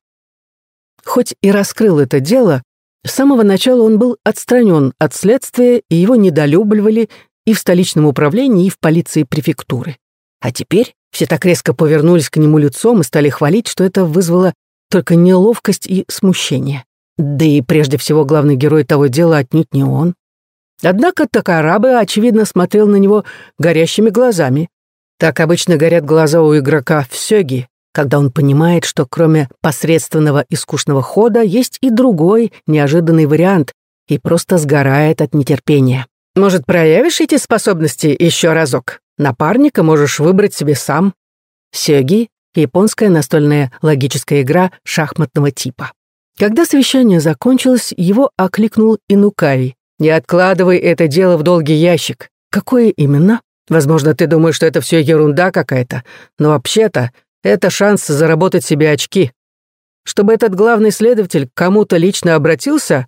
Хоть и раскрыл это дело, с самого начала он был отстранен от следствия, и его недолюбливали и в столичном управлении, и в полиции префектуры. А теперь все так резко повернулись к нему лицом и стали хвалить, что это вызвало только неловкость и смущение. Да и прежде всего главный герой того дела отнюдь не он. Однако Такарабе, очевидно, смотрел на него горящими глазами. Так обычно горят глаза у игрока в сёги, когда он понимает, что кроме посредственного и скучного хода есть и другой, неожиданный вариант, и просто сгорает от нетерпения. Может, проявишь эти способности еще разок? Напарника можешь выбрать себе сам. Сёги — японская настольная логическая игра шахматного типа. Когда совещание закончилось, его окликнул Инукаи. «Не откладывай это дело в долгий ящик». «Какое именно?» «Возможно, ты думаешь, что это все ерунда какая-то, но вообще-то это шанс заработать себе очки. Чтобы этот главный следователь к кому-то лично обратился,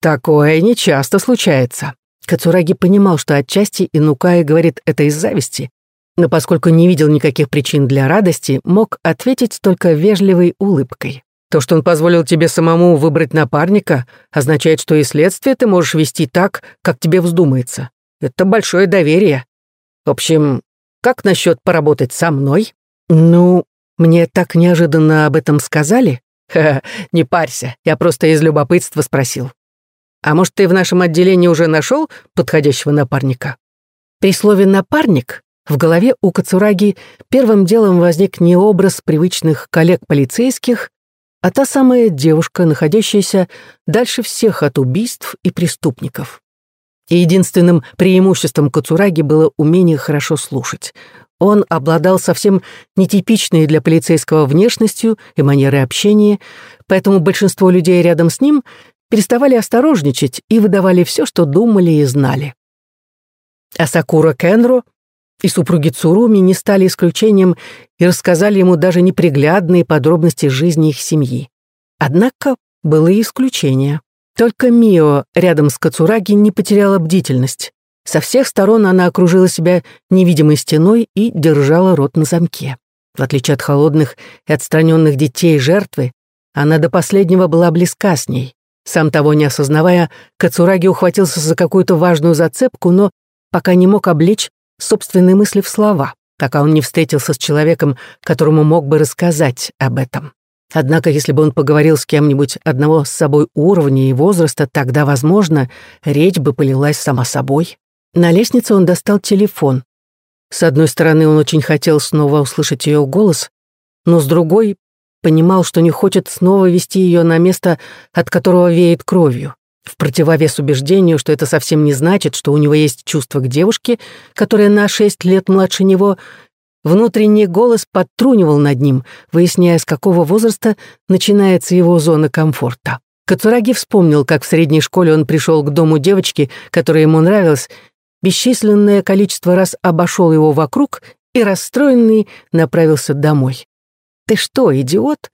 такое нечасто случается». Кацураги понимал, что отчасти Инукаи говорит это из зависти, но поскольку не видел никаких причин для радости, мог ответить только вежливой улыбкой. То, что он позволил тебе самому выбрать напарника, означает, что и следствие ты можешь вести так, как тебе вздумается. Это большое доверие. В общем, как насчет поработать со мной? Ну, мне так неожиданно об этом сказали. Ха, не парься, я просто из любопытства спросил. А может, ты в нашем отделении уже нашел подходящего напарника? При слове «напарник» в голове у Кацураги первым делом возник не образ привычных коллег-полицейских, а та самая девушка, находящаяся дальше всех от убийств и преступников. И единственным преимуществом Кацураги было умение хорошо слушать. Он обладал совсем нетипичной для полицейского внешностью и манерой общения, поэтому большинство людей рядом с ним переставали осторожничать и выдавали все, что думали и знали. А Сакура Кенро и супруги Цуруми не стали исключением и рассказали ему даже неприглядные подробности жизни их семьи. Однако было и исключение. Только Мио рядом с Кацураги не потеряла бдительность. Со всех сторон она окружила себя невидимой стеной и держала рот на замке. В отличие от холодных и отстраненных детей жертвы, она до последнего была близка с ней. Сам того не осознавая, Кацураги ухватился за какую-то важную зацепку, но пока не мог облечь собственные мысли в слова, пока он не встретился с человеком, которому мог бы рассказать об этом. Однако, если бы он поговорил с кем-нибудь одного с собой уровня и возраста, тогда, возможно, речь бы полилась сама собой. На лестнице он достал телефон. С одной стороны, он очень хотел снова услышать ее голос, но с другой понимал, что не хочет снова вести ее на место, от которого веет кровью в противовес убеждению, что это совсем не значит, что у него есть чувство к девушке, которая на шесть лет младше него, внутренний голос подтрунивал над ним, выясняя, с какого возраста начинается его зона комфорта. Кацураги вспомнил, как в средней школе он пришел к дому девочки, которая ему нравилась, бесчисленное количество раз обошел его вокруг и, расстроенный, направился домой. «Ты что, идиот?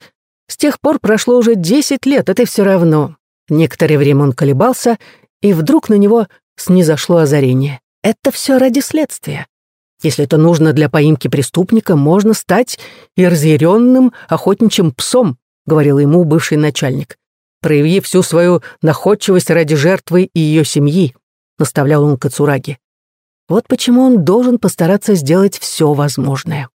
С тех пор прошло уже десять лет, а ты все равно. Некоторое время он колебался, и вдруг на него снизошло озарение. Это все ради следствия. Если это нужно для поимки преступника, можно стать и разъяренным охотничьим псом, говорил ему бывший начальник. Прояви всю свою находчивость ради жертвы и ее семьи, наставлял он Кацураги. Вот почему он должен постараться сделать все возможное.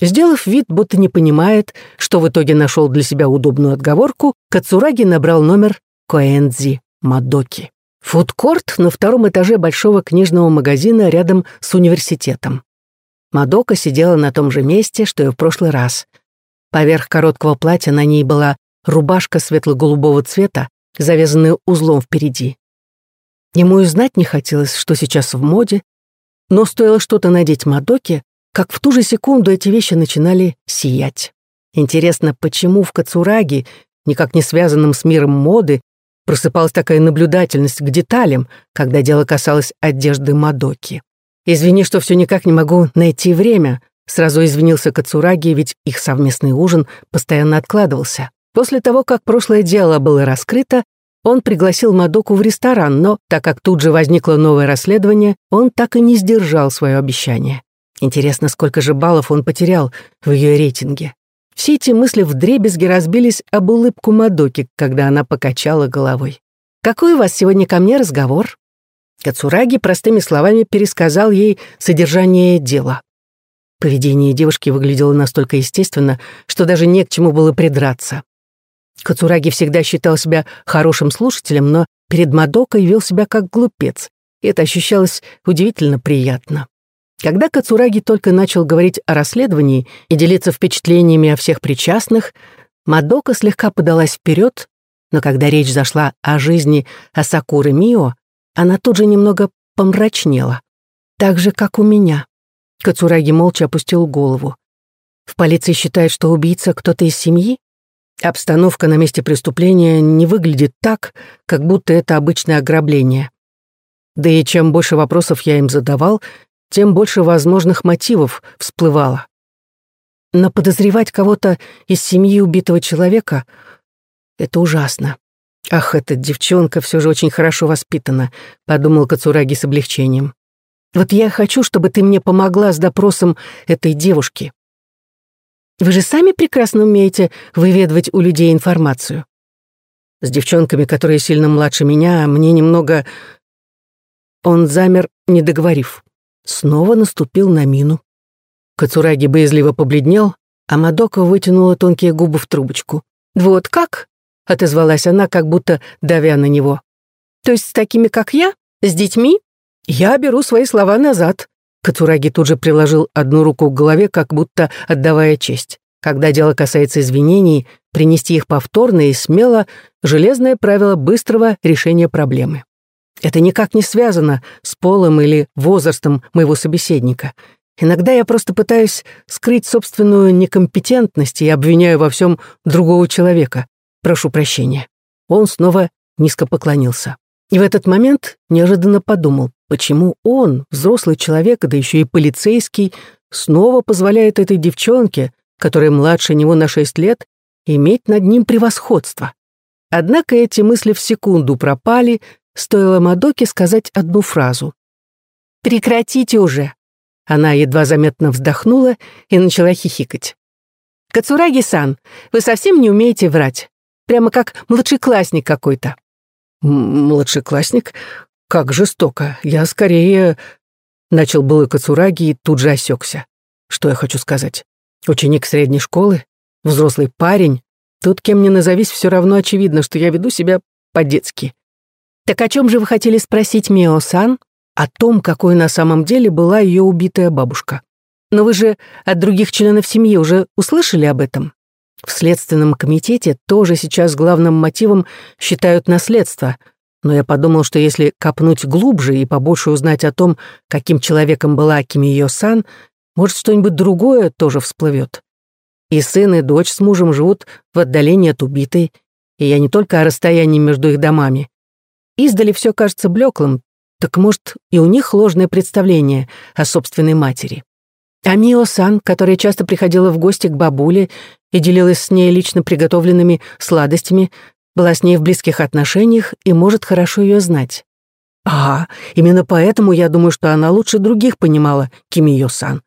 Сделав вид, будто не понимает, что в итоге нашел для себя удобную отговорку, Кацураги набрал номер Коэнзи Мадоки. Фудкорт на втором этаже большого книжного магазина рядом с университетом. Мадока сидела на том же месте, что и в прошлый раз. Поверх короткого платья на ней была рубашка светло-голубого цвета, завязанная узлом впереди. Ему и знать не хотелось, что сейчас в моде, но стоило что-то надеть Мадоке, как в ту же секунду эти вещи начинали сиять. Интересно, почему в Кацураге, никак не связанном с миром моды, просыпалась такая наблюдательность к деталям, когда дело касалось одежды Мадоки. «Извини, что все никак не могу найти время», сразу извинился Кацураги, ведь их совместный ужин постоянно откладывался. После того, как прошлое дело было раскрыто, он пригласил Мадоку в ресторан, но, так как тут же возникло новое расследование, он так и не сдержал свое обещание. Интересно, сколько же баллов он потерял в ее рейтинге. Все эти мысли вдребезги разбились об улыбку Мадоки, когда она покачала головой. «Какой у вас сегодня ко мне разговор?» Кацураги простыми словами пересказал ей содержание дела. Поведение девушки выглядело настолько естественно, что даже не к чему было придраться. Кацураги всегда считал себя хорошим слушателем, но перед Мадокой вел себя как глупец, и это ощущалось удивительно приятно. Когда Кацураги только начал говорить о расследовании и делиться впечатлениями о всех причастных, Мадока слегка подалась вперед, но когда речь зашла о жизни Асакуры Мио, она тут же немного помрачнела. Так же, как у меня. Кацураги молча опустил голову. В полиции считают, что убийца кто-то из семьи? Обстановка на месте преступления не выглядит так, как будто это обычное ограбление. Да и чем больше вопросов я им задавал, тем больше возможных мотивов всплывало. Но подозревать кого-то из семьи убитого человека — это ужасно. «Ах, эта девчонка все же очень хорошо воспитана», — подумал Кацураги с облегчением. «Вот я хочу, чтобы ты мне помогла с допросом этой девушки. Вы же сами прекрасно умеете выведывать у людей информацию. С девчонками, которые сильно младше меня, мне немного... Он замер, не договорив. Снова наступил на мину. Кацураги боязливо побледнел, а Мадока вытянула тонкие губы в трубочку. «Вот как?» — отозвалась она, как будто давя на него. «То есть с такими, как я? С детьми?» «Я беру свои слова назад. Кацураги тут же приложил одну руку к голове, как будто отдавая честь. Когда дело касается извинений, принести их повторно и смело — железное правило быстрого решения проблемы. Это никак не связано с полом или возрастом моего собеседника. Иногда я просто пытаюсь скрыть собственную некомпетентность и обвиняю во всем другого человека. Прошу прощения. Он снова низко поклонился. И в этот момент неожиданно подумал, почему он, взрослый человек, да еще и полицейский, снова позволяет этой девчонке, которая младше него на шесть лет, иметь над ним превосходство. Однако эти мысли в секунду пропали, стоило Мадоке сказать одну фразу. «Прекратите уже!» Она едва заметно вздохнула и начала хихикать. «Кацураги-сан, вы совсем не умеете врать. Прямо как младшеклассник какой-то». «Младшеклассник? Как жестоко. Я скорее...» Начал было Кацураги и тут же осекся. Что я хочу сказать? Ученик средней школы? Взрослый парень? Тут кем ни назовись, все равно очевидно, что я веду себя по-детски. Так о чем же вы хотели спросить Мио-сан? О том, какой на самом деле была ее убитая бабушка. Но вы же от других членов семьи уже услышали об этом? В Следственном комитете тоже сейчас главным мотивом считают наследство, но я подумал, что если копнуть глубже и побольше узнать о том, каким человеком была Кимиё-сан, может, что-нибудь другое тоже всплывет. И сын, и дочь с мужем живут в отдалении от убитой, и я не только о расстоянии между их домами. Издали все кажется блеклым, так может, и у них ложное представление о собственной матери. А Мио-сан, которая часто приходила в гости к бабуле и делилась с ней лично приготовленными сладостями, была с ней в близких отношениях и может хорошо ее знать. А, именно поэтому я думаю, что она лучше других понимала Кимиё-сан.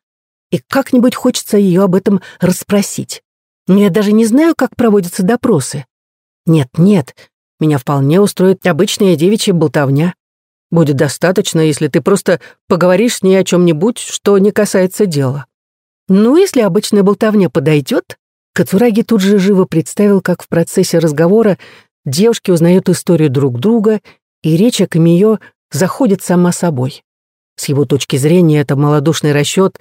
И как-нибудь хочется ее об этом расспросить. Но я даже не знаю, как проводятся допросы. Нет, нет, меня вполне устроит обычная девичья болтовня. Будет достаточно, если ты просто поговоришь с ней о чем-нибудь, что не касается дела. Ну, если обычная болтовня подойдет, Кацураги тут же живо представил, как в процессе разговора девушки узнают историю друг друга, и речь о Камиё заходит сама собой. С его точки зрения это малодушный расчет,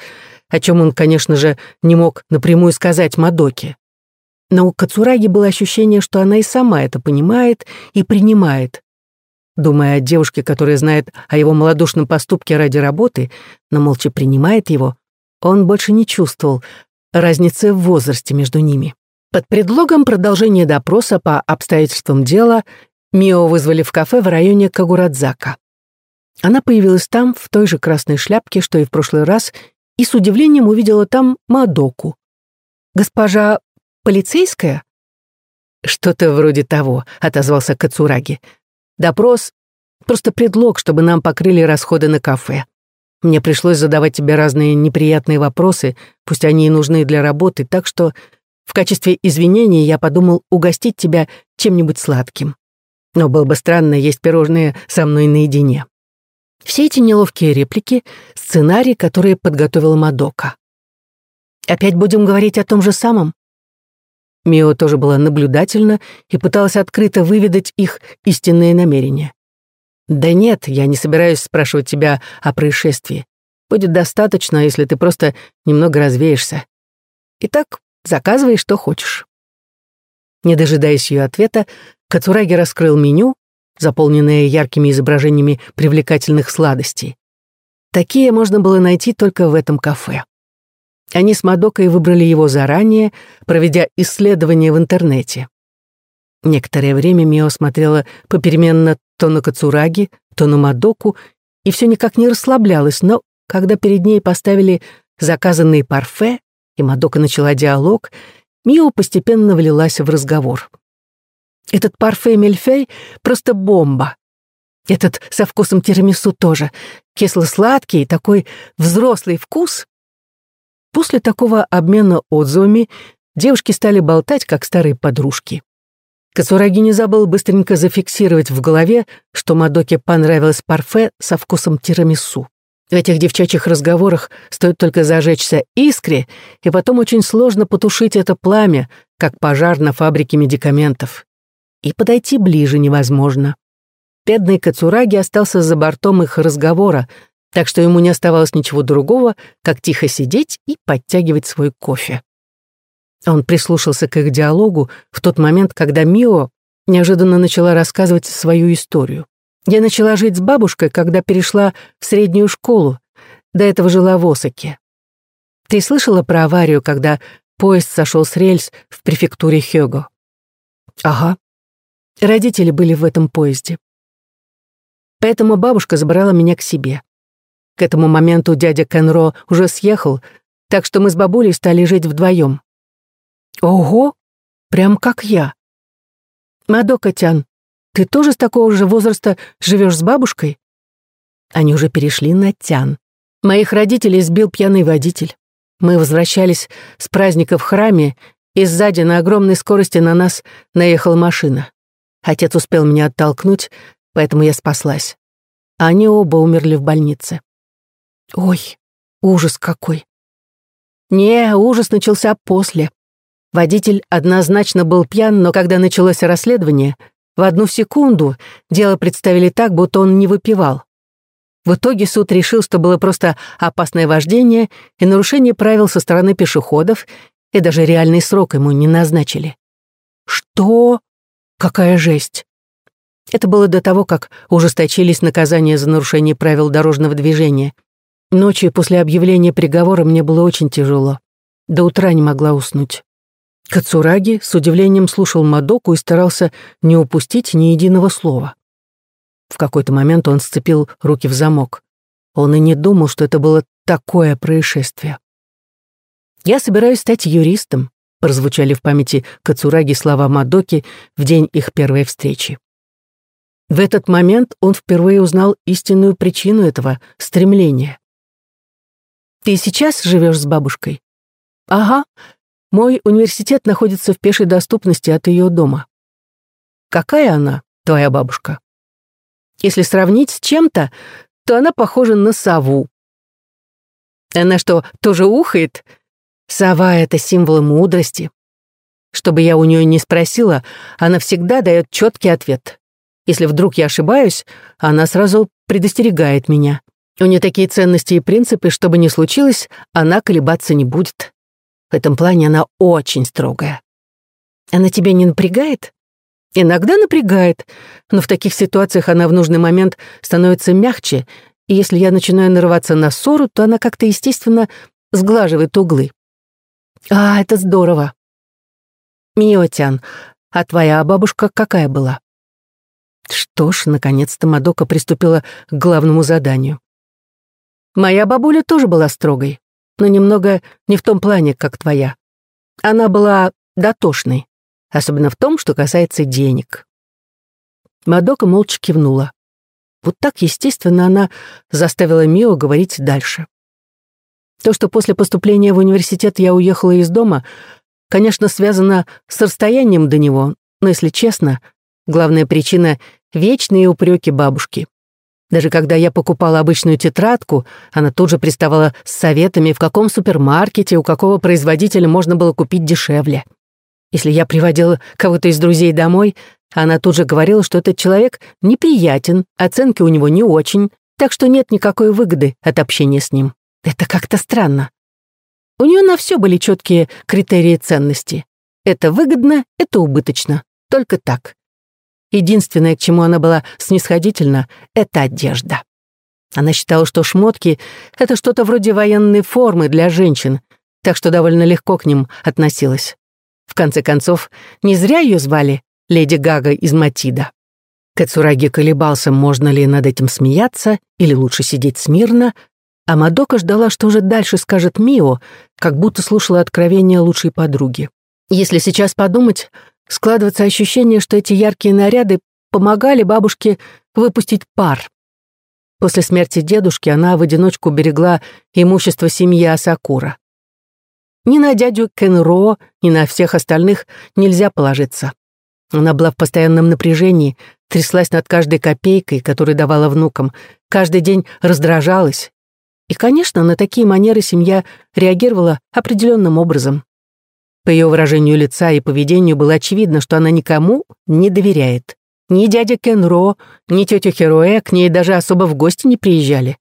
о чем он, конечно же, не мог напрямую сказать Мадоке. Но у Кацураги было ощущение, что она и сама это понимает и принимает. Думая о девушке, которая знает о его малодушном поступке ради работы, но молча принимает его, он больше не чувствовал, разнице в возрасте между ними. Под предлогом продолжения допроса по обстоятельствам дела Мио вызвали в кафе в районе Кагурадзака. Она появилась там в той же красной шляпке, что и в прошлый раз, и с удивлением увидела там Мадоку. «Госпожа полицейская?» «Что-то вроде того», — отозвался Кацураги. «Допрос — просто предлог, чтобы нам покрыли расходы на кафе. Мне пришлось задавать тебе разные неприятные вопросы, пусть они и нужны для работы, так что в качестве извинения я подумал угостить тебя чем-нибудь сладким. Но было бы странно есть пирожные со мной наедине». Все эти неловкие реплики — сценарий, который подготовила Мадока. «Опять будем говорить о том же самом?» Мио тоже была наблюдательна и пыталась открыто выведать их истинные намерения. «Да нет, я не собираюсь спрашивать тебя о происшествии. Будет достаточно, если ты просто немного развеешься. Итак, заказывай, что хочешь». Не дожидаясь ее ответа, Кацураги раскрыл меню, заполненное яркими изображениями привлекательных сладостей. Такие можно было найти только в этом кафе. Они с Мадокой выбрали его заранее, проведя исследование в интернете. Некоторое время Мио смотрела попеременно то на Кацураги, то на Мадоку, и все никак не расслаблялась, но когда перед ней поставили заказанные парфе, и Мадока начала диалог, Мио постепенно влилась в разговор. Этот парфе Мельфей просто бомба. Этот со вкусом тирамису тоже. Кисло-сладкий, такой взрослый вкус. После такого обмена отзывами девушки стали болтать, как старые подружки. Кацураги не забыл быстренько зафиксировать в голове, что Мадоке понравилось парфе со вкусом тирамису. В этих девчачьих разговорах стоит только зажечься искре, и потом очень сложно потушить это пламя, как пожар на фабрике медикаментов и подойти ближе невозможно. Бедный Кацураги остался за бортом их разговора, так что ему не оставалось ничего другого, как тихо сидеть и подтягивать свой кофе. Он прислушался к их диалогу в тот момент, когда Мио неожиданно начала рассказывать свою историю. «Я начала жить с бабушкой, когда перешла в среднюю школу. До этого жила в Осаке. Ты слышала про аварию, когда поезд сошел с рельс в префектуре Хёго?» «Ага. Родители были в этом поезде. Поэтому бабушка забрала меня к себе. К этому моменту дядя Кенро уже съехал, так что мы с бабулей стали жить вдвоем. Ого, прям как я. Мадока Тян, ты тоже с такого же возраста живешь с бабушкой? Они уже перешли на Тян. Моих родителей сбил пьяный водитель. Мы возвращались с праздника в храме, и сзади на огромной скорости на нас наехала машина. Отец успел меня оттолкнуть, поэтому я спаслась. Они оба умерли в больнице. Ой, ужас какой. Не, ужас начался после. Водитель однозначно был пьян, но когда началось расследование, в одну секунду дело представили так, будто он не выпивал. В итоге суд решил, что было просто опасное вождение и нарушение правил со стороны пешеходов, и даже реальный срок ему не назначили. Что? Какая жесть! Это было до того, как ужесточились наказания за нарушение правил дорожного движения. Ночью после объявления приговора мне было очень тяжело. До утра не могла уснуть. Кацураги с удивлением слушал Мадоку и старался не упустить ни единого слова. В какой-то момент он сцепил руки в замок. Он и не думал, что это было такое происшествие. «Я собираюсь стать юристом», прозвучали в памяти Кацураги слова Мадоки в день их первой встречи. В этот момент он впервые узнал истинную причину этого стремления. «Ты сейчас живешь с бабушкой?» «Ага. Мой университет находится в пешей доступности от ее дома». «Какая она, твоя бабушка?» «Если сравнить с чем-то, то она похожа на сову». «Она что, тоже ухает?» Сова — это символ мудрости. Чтобы я у нее не спросила, она всегда дает четкий ответ. Если вдруг я ошибаюсь, она сразу предостерегает меня. У нее такие ценности и принципы, что бы ни случилось, она колебаться не будет. В этом плане она очень строгая. Она тебя не напрягает? Иногда напрягает, но в таких ситуациях она в нужный момент становится мягче, и если я начинаю нарываться на ссору, то она как-то естественно сглаживает углы. А, это здорово. Миотян, а твоя бабушка какая была? Что ж, наконец-то Мадока приступила к главному заданию. Моя бабуля тоже была строгой, но немного не в том плане, как твоя. Она была дотошной, особенно в том, что касается денег. Мадока молча кивнула. Вот так, естественно, она заставила Мио говорить дальше. То, что после поступления в университет я уехала из дома, конечно, связано с расстоянием до него, но, если честно, главная причина — вечные упреки бабушки. Даже когда я покупала обычную тетрадку, она тут же приставала с советами, в каком супермаркете, у какого производителя можно было купить дешевле. Если я приводила кого-то из друзей домой, она тут же говорила, что этот человек неприятен, оценки у него не очень, так что нет никакой выгоды от общения с ним. Это как-то странно. У нее на все были четкие критерии ценности. Это выгодно, это убыточно. Только так. Единственное, к чему она была снисходительна, это одежда. Она считала, что шмотки — это что-то вроде военной формы для женщин, так что довольно легко к ним относилась. В конце концов, не зря ее звали леди Гага из Матида. Кацураги колебался, можно ли над этим смеяться или лучше сидеть смирно, а Мадока ждала, что же дальше скажет Мио, как будто слушала откровения лучшей подруги. Если сейчас подумать, складывается ощущение, что эти яркие наряды помогали бабушке выпустить пар. После смерти дедушки она в одиночку берегла имущество семьи Асакура. Ни на дядю Кенро, ни на всех остальных нельзя положиться. Она была в постоянном напряжении, тряслась над каждой копейкой, которую давала внукам, каждый день раздражалась. И, конечно, на такие манеры семья реагировала определенным образом. По ее выражению лица и поведению было очевидно, что она никому не доверяет. Ни дядя Кенро, ни тетя Хероэ к ней даже особо в гости не приезжали.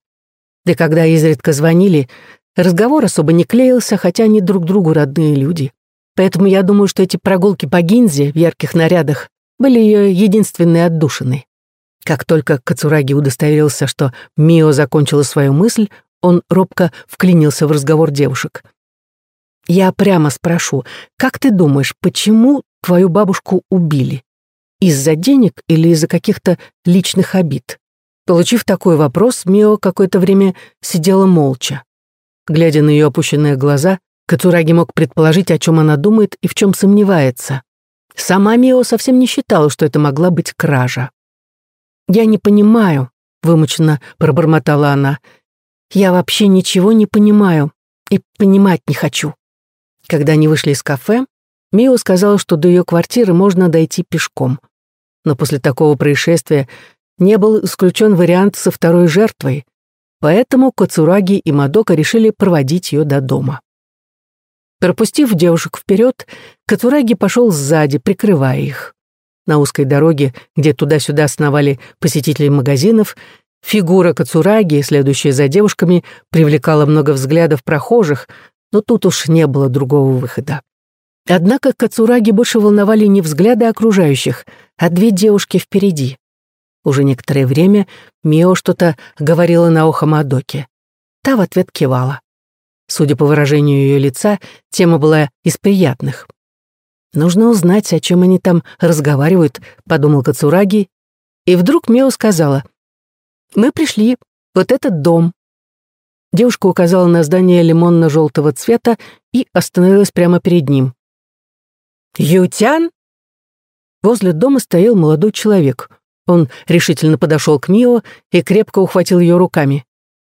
Да когда изредка звонили, разговор особо не клеился, хотя они друг другу родные люди. Поэтому я думаю, что эти прогулки по Гинзе в ярких нарядах были ее единственной отдушиной. Как только Кацураги удостоверился, что Мио закончила свою мысль, он робко вклинился в разговор девушек. «Я прямо спрошу, как ты думаешь, почему твою бабушку убили? Из-за денег или из-за каких-то личных обид?» Получив такой вопрос, Мио какое-то время сидела молча. Глядя на ее опущенные глаза, Кацураги мог предположить, о чем она думает и в чем сомневается. Сама Мио совсем не считала, что это могла быть кража. «Я не понимаю», — вымученно пробормотала она. «Я вообще ничего не понимаю и понимать не хочу». Когда они вышли из кафе, Мио сказала, что до ее квартиры можно дойти пешком. Но после такого происшествия не был исключен вариант со второй жертвой, поэтому Кацураги и Мадока решили проводить ее до дома. Пропустив девушек вперед, Кацураги пошел сзади, прикрывая их. На узкой дороге, где туда-сюда сновали посетители магазинов, фигура Кацураги, следующая за девушками, привлекала много взглядов прохожих, но тут уж не было другого выхода. Однако Кацураги больше волновали не взгляды окружающих, а две девушки впереди. Уже некоторое время Мио что-то говорила на ухо Мадоке. Та в ответ кивала. Судя по выражению ее лица, тема была из приятных. «Нужно узнать, о чем они там разговаривают», — подумал Кацураги. И вдруг Мео сказала, «Мы пришли, вот этот дом». Девушка указала на здание лимонно-желтого цвета и остановилась прямо перед ним. «Ютян?» Возле дома стоял молодой человек. Он решительно подошел к Мио и крепко ухватил ее руками.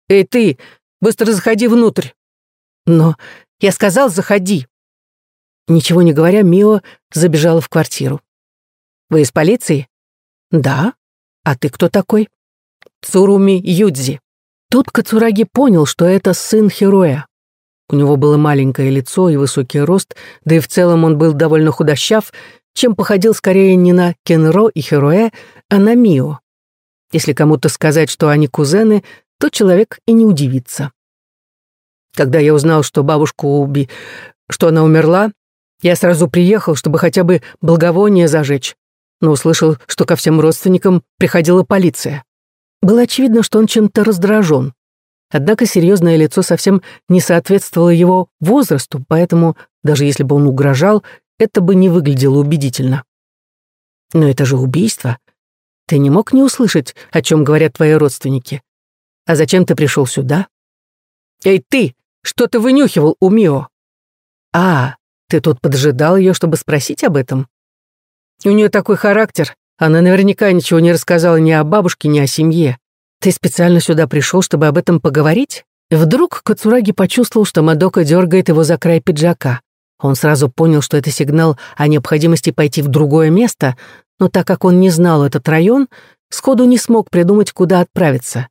«Эй ты, быстро заходи внутрь!» «Но я сказал, заходи!» Ничего не говоря, Мио забежала в квартиру. «Вы из полиции?» «Да. А ты кто такой?» «Цуруми Юдзи». Тут Кацураги понял, что это сын Хероя. У него было маленькое лицо и высокий рост, да и в целом он был довольно худощав, чем походил скорее не на Кенро и Хероэ, а на Мио. Если кому-то сказать, что они кузены, то человек и не удивится. Когда я узнал, что бабушку уби... что она умерла, я сразу приехал, чтобы хотя бы благовоние зажечь, но услышал, что ко всем родственникам приходила полиция. Было очевидно, что он чем-то раздражен. Однако серьезное лицо совсем не соответствовало его возрасту, поэтому, даже если бы он угрожал, это бы не выглядело убедительно. Но это же убийство. Ты не мог не услышать, о чем говорят твои родственники. А зачем ты пришел сюда? Эй, ты! Что ты вынюхивал у Мио? А, ты тут поджидал ее, чтобы спросить об этом? У нее такой характер. Она наверняка ничего не рассказала ни о бабушке, ни о семье. Ты специально сюда пришел, чтобы об этом поговорить? Вдруг Кацураги почувствовал, что Мадока дергает его за край пиджака. Он сразу понял, что это сигнал о необходимости пойти в другое место, но так как он не знал этот район, сходу не смог придумать, куда отправиться.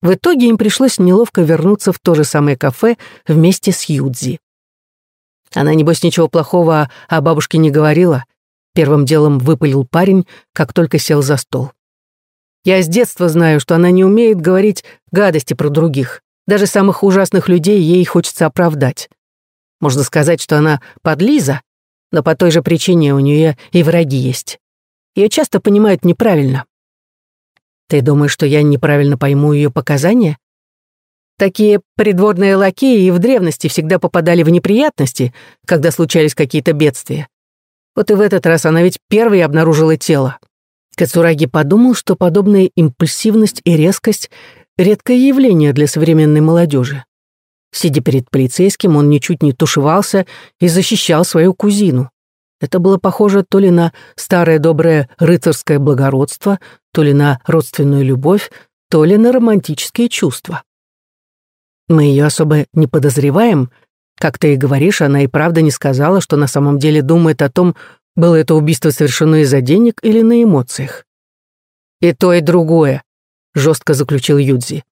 В итоге им пришлось неловко вернуться в то же самое кафе вместе с Юдзи. Она, небось, ничего плохого о бабушке не говорила. Первым делом выпалил парень, как только сел за стол. Я с детства знаю, что она не умеет говорить гадости про других. Даже самых ужасных людей ей хочется оправдать. Можно сказать, что она подлиза, но по той же причине у нее и враги есть. Ее часто понимают неправильно. Ты думаешь, что я неправильно пойму ее показания? Такие придворные лакеи и в древности всегда попадали в неприятности, когда случались какие-то бедствия. Вот и в этот раз она ведь первой обнаружила тело. Кацураги подумал, что подобная импульсивность и резкость — редкое явление для современной молодежи. Сидя перед полицейским, он ничуть не тушевался и защищал свою кузину. Это было похоже то ли на старое доброе рыцарское благородство, то ли на родственную любовь, то ли на романтические чувства. Мы ее особо не подозреваем. Как ты и говоришь, она и правда не сказала, что на самом деле думает о том, было это убийство совершено из-за денег или на эмоциях. «И то, и другое», — жестко заключил Юдзи.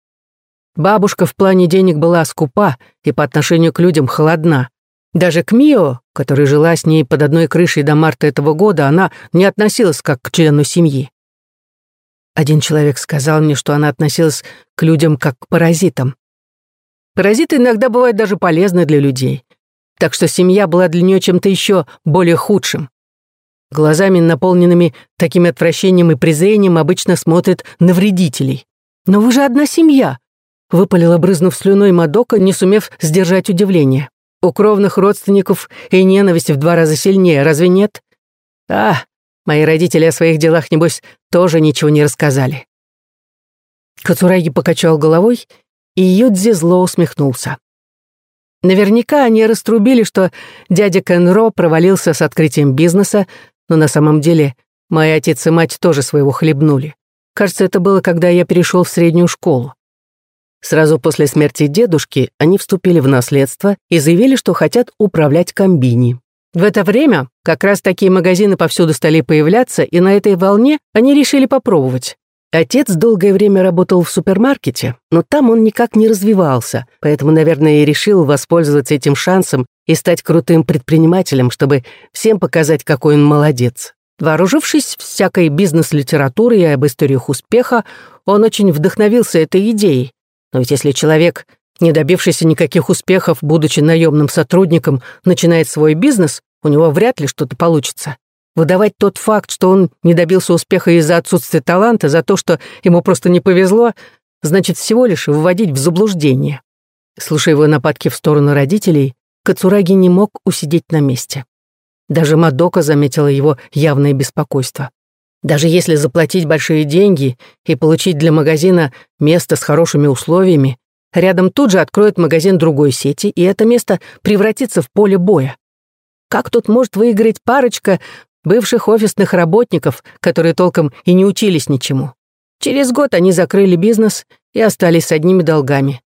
Бабушка в плане денег была скупа и по отношению к людям холодна. Даже к Мио, которая жила с ней под одной крышей до марта этого года, она не относилась как к члену семьи. Один человек сказал мне, что она относилась к людям как к паразитам. Паразиты иногда бывают даже полезны для людей. Так что семья была для нее чем-то еще более худшим. Глазами, наполненными таким отвращением и презрением, обычно смотрят на вредителей. «Но вы же одна семья!» — выпалила, брызнув слюной Мадока, не сумев сдержать удивление. «У кровных родственников и ненависть в два раза сильнее, разве нет?» «А, мои родители о своих делах, небось, тоже ничего не рассказали». Кацураги покачал головой, и Юдзи зло усмехнулся. Наверняка они раструбили, что дядя Кенро провалился с открытием бизнеса, но на самом деле мои отец и мать тоже своего хлебнули. Кажется, это было, когда я перешел в среднюю школу. Сразу после смерти дедушки они вступили в наследство и заявили, что хотят управлять комбини. В это время как раз такие магазины повсюду стали появляться, и на этой волне они решили попробовать. Отец долгое время работал в супермаркете, но там он никак не развивался, поэтому, наверное, и решил воспользоваться этим шансом и стать крутым предпринимателем, чтобы всем показать, какой он молодец. Вооружившись всякой бизнес-литературой и об историях успеха, он очень вдохновился этой идеей. Но ведь если человек, не добившийся никаких успехов, будучи наемным сотрудником, начинает свой бизнес, у него вряд ли что-то получится. Выдавать тот факт, что он не добился успеха из-за отсутствия таланта, за то, что ему просто не повезло, значит всего лишь вводить в заблуждение. Слушая его нападки в сторону родителей, Кацураги не мог усидеть на месте. Даже Мадока заметила его явное беспокойство. Даже если заплатить большие деньги и получить для магазина место с хорошими условиями, рядом тут же откроют магазин другой сети, и это место превратится в поле боя. Как тут может выиграть парочка бывших офисных работников, которые толком и не учились ничему? Через год они закрыли бизнес и остались с одними долгами.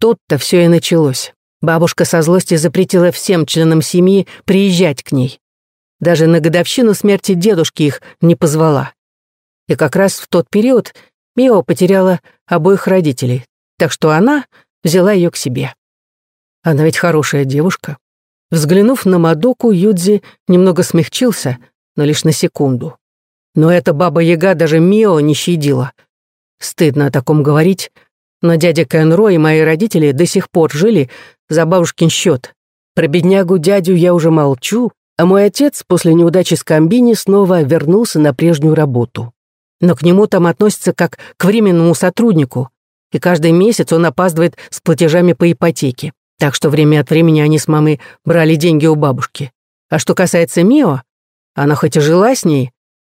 Тут-то все и началось. Бабушка со злости запретила всем членам семьи приезжать к ней. Даже на годовщину смерти дедушки их не позвала. И как раз в тот период Мио потеряла обоих родителей, так что она взяла ее к себе. Она ведь хорошая девушка. Взглянув на Мадоку, Юдзи немного смягчился, но лишь на секунду. Но эта баба-яга даже Мио не щадила. Стыдно о таком говорить, но дядя Кенро и мои родители до сих пор жили за бабушкин счет. Про беднягу дядю я уже молчу, а мой отец после неудачи с комбини снова вернулся на прежнюю работу. Но к нему там относятся как к временному сотруднику. и каждый месяц он опаздывает с платежами по ипотеке. Так что время от времени они с мамой брали деньги у бабушки. А что касается Мио, она хоть и жила с ней,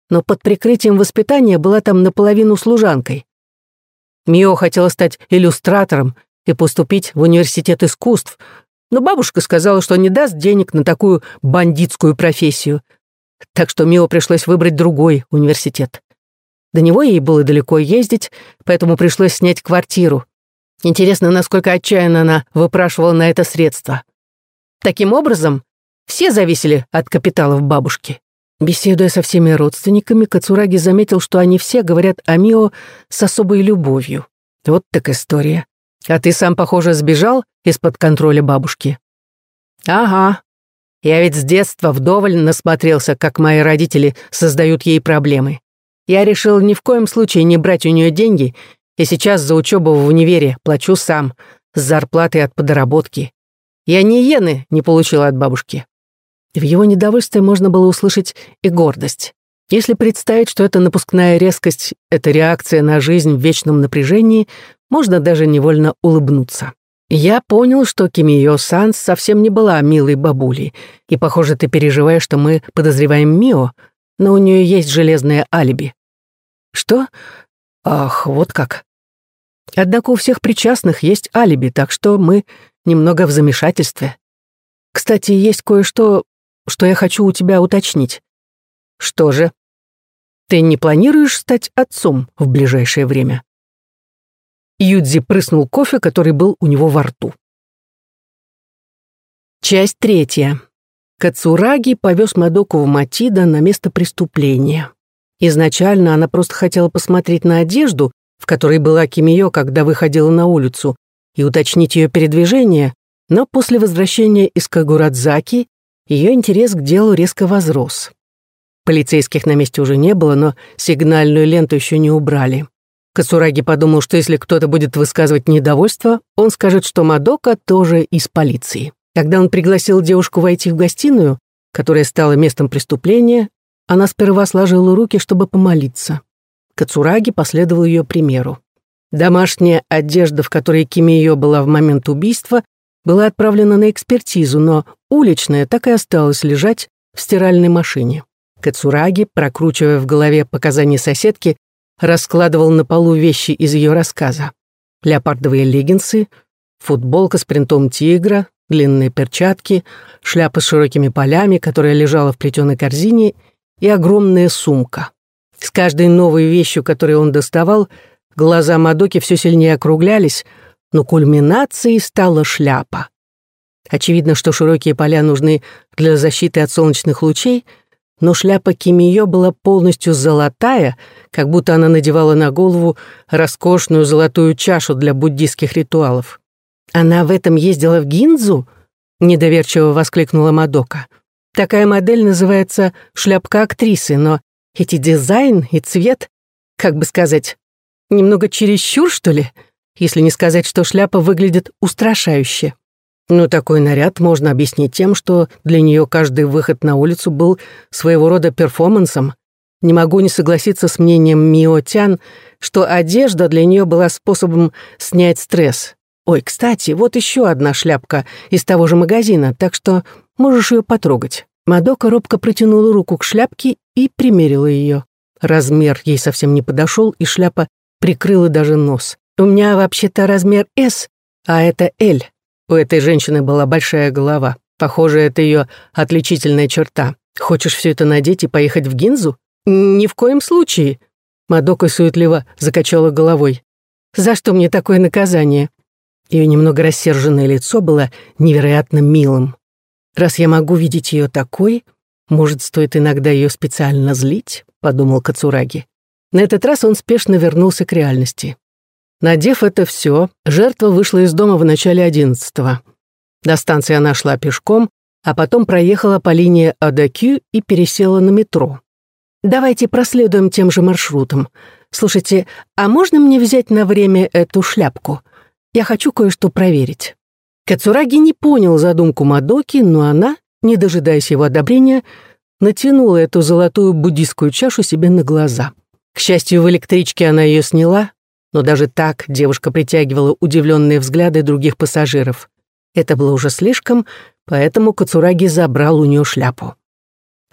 но под прикрытием воспитания была там наполовину служанкой. Мио хотела стать иллюстратором и поступить в университет искусств, но бабушка сказала, что не даст денег на такую бандитскую профессию. Так что Мио пришлось выбрать другой университет. До него ей было далеко ездить, поэтому пришлось снять квартиру. Интересно, насколько отчаянно она выпрашивала на это средства. Таким образом, все зависели от капиталов бабушки. Беседуя со всеми родственниками, Кацураги заметил, что они все говорят о Мио с особой любовью. Вот так история. А ты сам, похоже, сбежал из-под контроля бабушки. Ага. Я ведь с детства вдоволь насмотрелся, как мои родители создают ей проблемы. Я решил ни в коем случае не брать у нее деньги, и сейчас за учебу в универе плачу сам, с зарплатой от подработки. Я ни иены не получил от бабушки. В его недовольстве можно было услышать и гордость. Если представить, что эта напускная резкость — это реакция на жизнь в вечном напряжении, можно даже невольно улыбнуться. Я понял, что Кимио Сан совсем не была милой бабулей, и, похоже, ты переживаешь, что мы подозреваем Мио, но у нее есть железное алиби. Что? Ах, вот как. Однако у всех причастных есть алиби, так что мы немного в замешательстве. Кстати, есть кое-что, что я хочу у тебя уточнить. Что же? Ты не планируешь стать отцом в ближайшее время? Юдзи прыснул кофе, который был у него во рту. Часть третья. Кацураги повез Мадоку в Матида на место преступления. Изначально она просто хотела посмотреть на одежду, в которой была Кимио, когда выходила на улицу, и уточнить ее передвижение, но после возвращения из Кагурадзаки ее интерес к делу резко возрос. Полицейских на месте уже не было, но сигнальную ленту еще не убрали. Кацураги подумал, что если кто-то будет высказывать недовольство, он скажет, что Мадока тоже из полиции. Когда он пригласил девушку войти в гостиную, которая стала местом преступления, она сперва сложила руки, чтобы помолиться. Кацураги последовал ее примеру. Домашняя одежда, в которой Кимиё была в момент убийства, была отправлена на экспертизу, но уличная так и осталась лежать в стиральной машине. Кацураги, прокручивая в голове показания соседки, раскладывал на полу вещи из ее рассказа. Леопардовые леггинсы, футболка с принтом тигра, длинные перчатки, шляпа с широкими полями, которая лежала в плетеной корзине, и огромная сумка. С каждой новой вещью, которую он доставал, глаза Мадоки все сильнее округлялись, но кульминацией стала шляпа. Очевидно, что широкие поля нужны для защиты от солнечных лучей, но шляпа Кимиё была полностью золотая, как будто она надевала на голову роскошную золотую чашу для буддийских ритуалов. «Она в этом ездила в Гинзу?» — недоверчиво воскликнула Мадока. «Такая модель называется шляпка актрисы, но эти дизайн и цвет, как бы сказать, немного чересчур, что ли, если не сказать, что шляпа выглядит устрашающе. Но такой наряд можно объяснить тем, что для нее каждый выход на улицу был своего рода перформансом. Не могу не согласиться с мнением Мио Тян, что одежда для нее была способом снять стресс. Ой, кстати, вот еще одна шляпка из того же магазина, так что можешь ее потрогать. Мадока робко протянула руку к шляпке и примерила ее. Размер ей совсем не подошел, и шляпа прикрыла даже нос. «У меня вообще-то размер S, а это L». У этой женщины была большая голова. Похоже, это ее отличительная черта. Хочешь все это надеть и поехать в Гинзу? Ни в коем случае. Мадока суетливо закачала головой. За что мне такое наказание? Ее немного рассерженное лицо было невероятно милым. Раз я могу видеть ее такой, может, стоит иногда ее специально злить, подумал Кацураги. На этот раз он спешно вернулся к реальности. Надев это все, жертва вышла из дома в начале одиннадцатого. До станции она шла пешком, а потом проехала по линии Адакю и пересела на метро. Давайте проследуем тем же маршрутом. Слушайте, а можно мне взять на время эту шляпку? Я хочу кое-что проверить. Кацураги не понял задумку Мадоки, но она, не дожидаясь его одобрения, натянула эту золотую буддийскую чашу себе на глаза. К счастью, в электричке она ее сняла, Но даже так девушка притягивала удивленные взгляды других пассажиров. Это было уже слишком, поэтому Кацураги забрал у нее шляпу.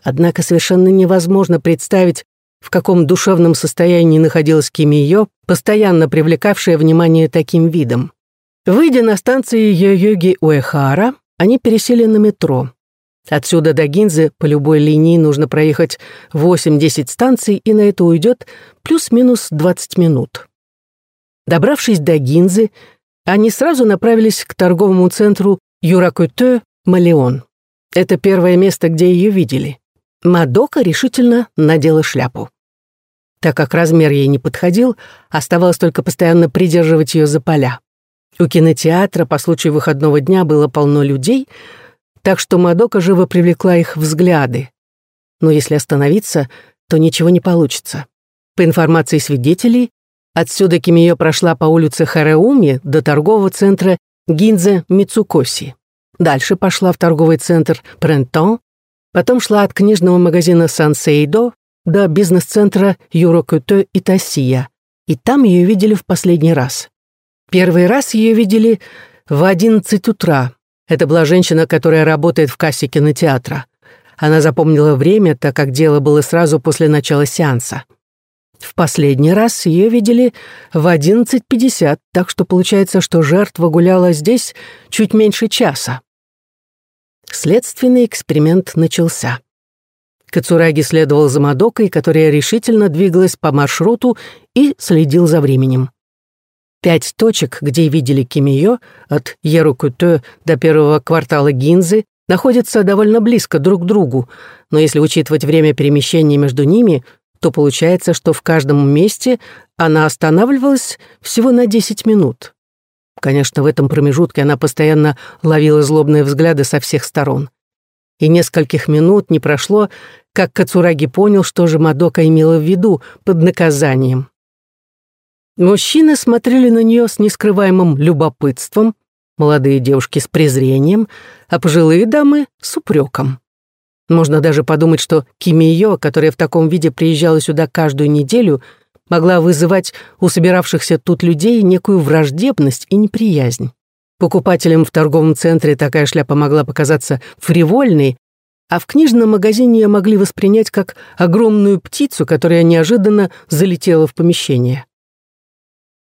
Однако совершенно невозможно представить, в каком душевном состоянии находилась Кимиё, постоянно привлекавшая внимание таким видом. Выйдя на станции Йо-Йоги Уэхара, они пересели на метро. Отсюда до Гинзы по любой линии нужно проехать 8-10 станций, и на это уйдет плюс-минус 20 минут. Добравшись до Гинзы, они сразу направились к торговому центру Юракуте Малеон. Это первое место, где ее видели. Мадока решительно надела шляпу. Так как размер ей не подходил, оставалось только постоянно придерживать ее за поля. У кинотеатра по случаю выходного дня было полно людей, так что Мадока живо привлекла их взгляды. Но если остановиться, то ничего не получится. По информации свидетелей, отсюда Кимиё прошла по улице Хареуми до торгового центра Гинзе Мицукоси. Дальше пошла в торговый центр Прентон, потом шла от книжного магазина Сансейдо до бизнес-центра Юрокуто и Тасия, и там ее видели в последний раз. Первый раз ее видели в 11 утра. Это была женщина, которая работает в кассе кинотеатра. Она запомнила время, так как дело было сразу после начала сеанса. В последний раз ее видели в 11.50, так что получается, что жертва гуляла здесь чуть меньше часа. Следственный эксперимент начался. Кацураги следовал за Мадокой, которая решительно двигалась по маршруту и следил за временем. Пять точек, где видели Кимиё, от Ерукуте до первого квартала Гинзы, находятся довольно близко друг к другу, но если учитывать время перемещения между ними, то получается, что в каждом месте она останавливалась всего на 10 минут. Конечно, в этом промежутке она постоянно ловила злобные взгляды со всех сторон. И нескольких минут не прошло, как Кацураги понял, что же Мадока имела в виду под наказанием. Мужчины смотрели на нее с нескрываемым любопытством, молодые девушки с презрением, а пожилые дамы — с упреком. Можно даже подумать, что Кимиё, которая в таком виде приезжала сюда каждую неделю, могла вызывать у собиравшихся тут людей некую враждебность и неприязнь. Покупателям в торговом центре такая шляпа могла показаться фривольной, а в книжном магазине ее могли воспринять как огромную птицу, которая неожиданно залетела в помещение.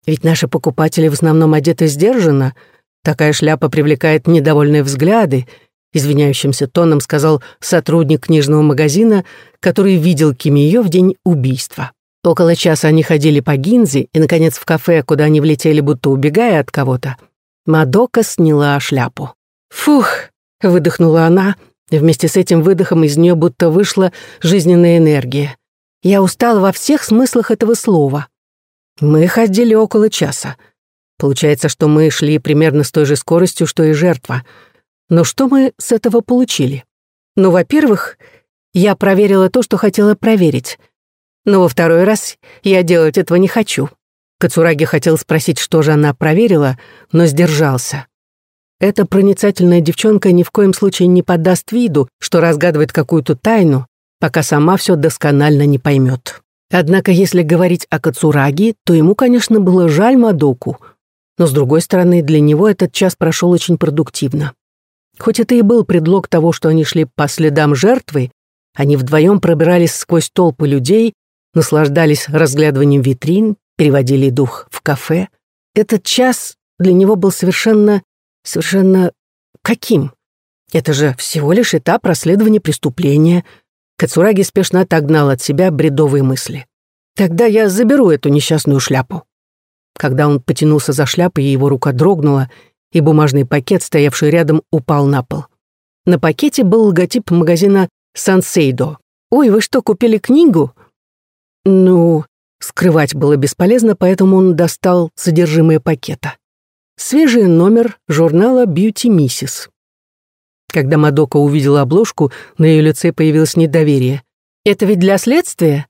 Ведь наши покупатели в основном одеты сдержанно. Такая шляпа привлекает недовольные взгляды, извиняющимся тоном сказал сотрудник книжного магазина, который видел Кимиё в день убийства. Около часа они ходили по Гинзе, и, наконец, в кафе, куда они влетели, будто убегая от кого-то, Мадока сняла шляпу. «Фух!» — выдохнула она, и вместе с этим выдохом из нее будто вышла жизненная энергия. «Я устала во всех смыслах этого слова». Мы ходили около часа. Получается, что мы шли примерно с той же скоростью, что и жертва. Но что мы с этого получили? Ну, во-первых, я проверила то, что хотела проверить. Но во второй раз я делать этого не хочу. Кацураги хотел спросить, что же она проверила, но сдержался. Эта проницательная девчонка ни в коем случае не подаст виду, что разгадывает какую-то тайну, пока сама все досконально не поймет. Однако, если говорить о Кацураги, то ему, конечно, было жаль Мадоку, но, с другой стороны, для него этот час прошел очень продуктивно. Хоть это и был предлог того, что они шли по следам жертвы, они вдвоем пробирались сквозь толпы людей, наслаждались разглядыванием витрин, переводили дух в кафе. Этот час для него был совершенно, совершенно каким? Это же всего лишь этап расследования преступления — Кацураги спешно отогнал от себя бредовые мысли. «Тогда я заберу эту несчастную шляпу». Когда он потянулся за шляпой, его рука дрогнула, и бумажный пакет, стоявший рядом, упал на пол. На пакете был логотип магазина «Сансейдо». «Ой, вы что, купили книгу?» «Ну...» Скрывать было бесполезно, поэтому он достал содержимое пакета. Свежий номер журнала «Бьюти Миссис». Когда Мадока увидела обложку, на ее лице появилось недоверие. «Это ведь для следствия?»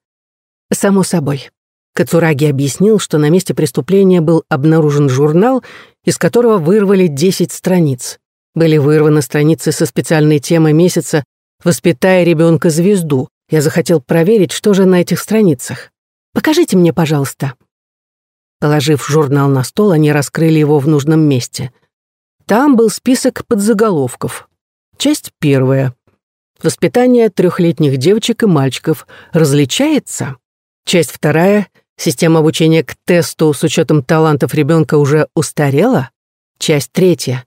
«Само собой». Кацураги объяснил, что на месте преступления был обнаружен журнал, из которого вырвали 10 страниц. Были вырваны страницы со специальной темой месяца «Воспитая ребенка звезду». Я захотел проверить, что же на этих страницах. «Покажите мне, пожалуйста». Положив журнал на стол, они раскрыли его в нужном месте. Там был список подзаголовков. Часть первая. Воспитание трехлетних девочек и мальчиков различается. Часть вторая. Система обучения к тесту с учетом талантов ребенка уже устарела. Часть третья.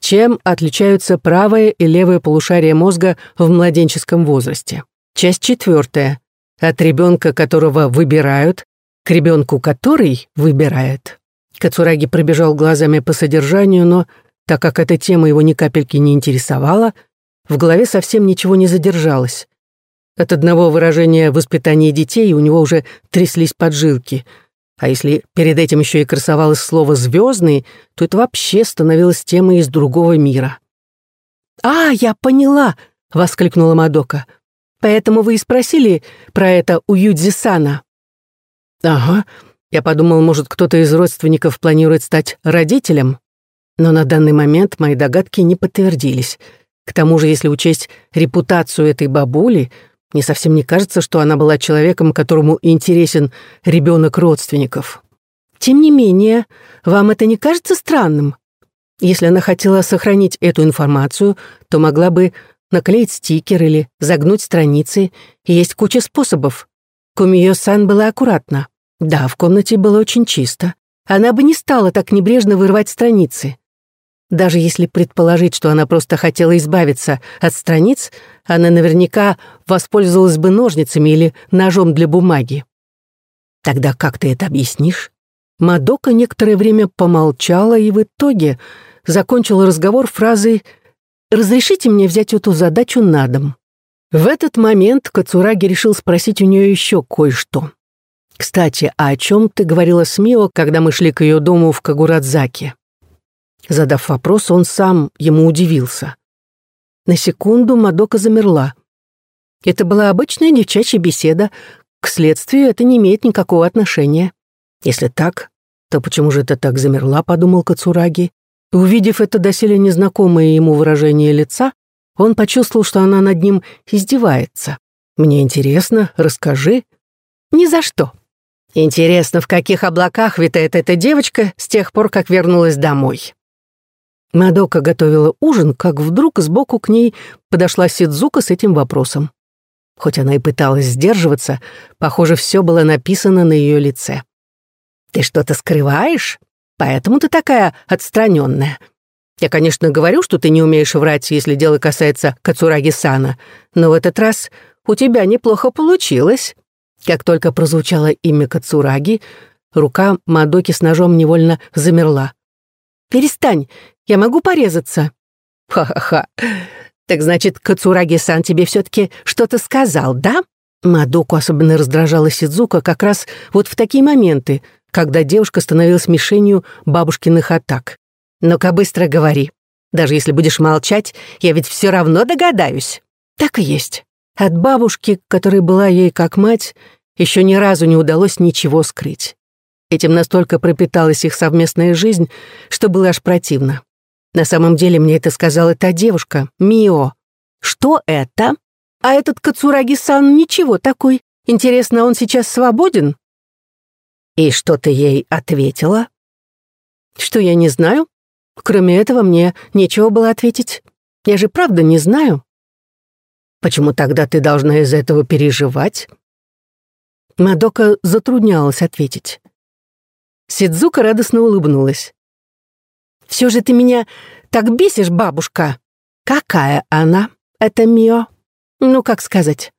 Чем отличаются правое и левое полушария мозга в младенческом возрасте? Часть четвертая. От ребенка, которого выбирают, к ребенку, который выбирает. Кацураги пробежал глазами по содержанию, но, так как эта тема его ни капельки не интересовала, в голове совсем ничего не задержалось. От одного выражения воспитания детей у него уже тряслись поджилки. А если перед этим еще и красовалось слово «звездный», то это вообще становилось темой из другого мира. «А, я поняла!» — воскликнула Мадока. «Поэтому вы и спросили про это у Юдзи-сана». «Ага. Я подумал, может, кто-то из родственников планирует стать родителем. Но на данный момент мои догадки не подтвердились. К тому же, если учесть репутацию этой бабули, мне совсем не кажется, что она была человеком, которому интересен ребенок родственников. Тем не менее, вам это не кажется странным? Если она хотела сохранить эту информацию, то могла бы наклеить стикер или загнуть страницы, есть куча способов. Кумиё-сан была аккуратна. Да, в комнате было очень чисто. Она бы не стала так небрежно вырывать страницы. Даже если предположить, что она просто хотела избавиться от страниц, она наверняка воспользовалась бы ножницами или ножом для бумаги. Тогда как ты это объяснишь? Мадока некоторое время помолчала и в итоге закончила разговор фразой «Разрешите мне взять эту задачу на дом». В этот момент Кацураги решил спросить у нее еще кое-что. «Кстати, а о чем ты говорила с Мио, когда мы шли к ее дому в Кагурадзаке?» Задав вопрос, он сам ему удивился. На секунду Мадока замерла. Это была обычная девчачья беседа. К следствию это не имеет никакого отношения. Если так, то почему же это так замерла, подумал Кацураги. Увидев это доселе незнакомое ему выражение лица, он почувствовал, что она над ним издевается. «Мне интересно, расскажи». «Ни за что». «Интересно, в каких облаках витает эта девочка с тех пор, как вернулась домой?» Мадока готовила ужин, как вдруг сбоку к ней подошла Сидзука с этим вопросом. Хоть она и пыталась сдерживаться, похоже, все было написано на ее лице. «Ты что-то скрываешь? Поэтому ты такая отстраненная. Я, конечно, говорю, что ты не умеешь врать, если дело касается Кацураги-сана, но в этот раз у тебя неплохо получилось». Как только прозвучало имя Кацураги, рука Мадоки с ножом невольно замерла. «Перестань, я могу порезаться?» «Ха-ха-ха. Так значит, Кацураги-сан тебе все-таки что-то сказал, да?» Мадоку особенно раздражала Сидзука как раз вот в такие моменты, когда девушка становилась мишенью бабушкиных атак. «Ну-ка быстро говори. Даже если будешь молчать, я ведь все равно догадаюсь». Так и есть. От бабушки, которая была ей как мать, еще ни разу не удалось ничего скрыть. Этим настолько пропиталась их совместная жизнь, что было аж противно. На самом деле мне это сказала та девушка, Мио. Что это? А этот Кацураги-сан ничего такой. Интересно, он сейчас свободен? И что ты ей ответила? Что я не знаю? Кроме этого, мне нечего было ответить. Я же правда не знаю. Почему тогда ты должна из этого переживать? Мадока затруднялась ответить. Сидзука радостно улыбнулась. Все же ты меня так бесишь, бабушка!» «Какая она? Это Мио?» «Ну, как сказать?»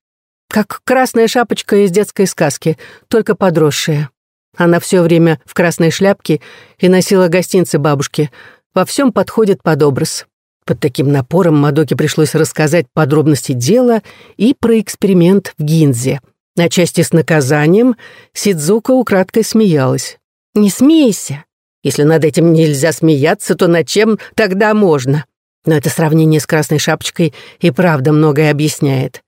«Как красная шапочка из детской сказки, только подросшая. Она все время в красной шляпке и носила гостинцы бабушки. Во всем подходит под образ». Под таким напором Мадоке пришлось рассказать подробности дела и про эксперимент в Гинзе. На части с наказанием Сидзука украдкой смеялась. «Не смейся. Если над этим нельзя смеяться, то над чем тогда можно? Но это сравнение с красной шапочкой и правда многое объясняет.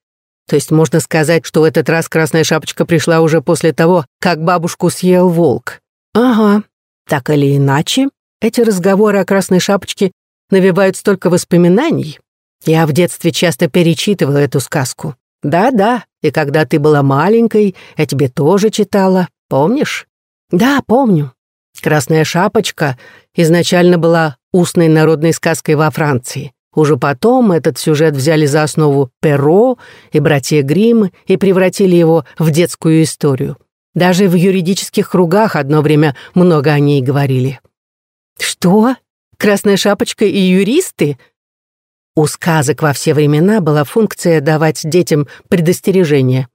То есть можно сказать, что в этот раз красная шапочка пришла уже после того, как бабушку съел волк. Ага, так или иначе, эти разговоры о красной шапочке навевают столько воспоминаний. Я в детстве часто перечитывала эту сказку. Да-да, и когда ты была маленькой, я тебе тоже читала, помнишь? Да, помню. Красная шапочка изначально была устной народной сказкой во Франции. Уже потом этот сюжет взяли за основу Перо и братья Гримм и превратили его в детскую историю. Даже в юридических кругах одно время много о ней говорили. «Что? Красная шапочка и юристы?» У сказок во все времена была функция давать детям предостережение.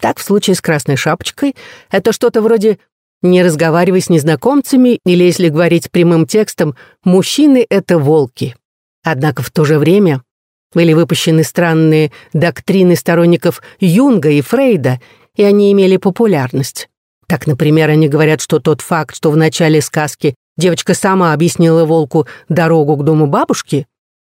Так, в случае с красной шапочкой, это что-то вроде «не разговаривай с незнакомцами» или, если говорить прямым текстом, «мужчины — это волки». Однако в то же время были выпущены странные доктрины сторонников Юнга и Фрейда, и они имели популярность. Так, например, они говорят, что тот факт, что в начале сказки девочка сама объяснила волку дорогу к дому бабушки,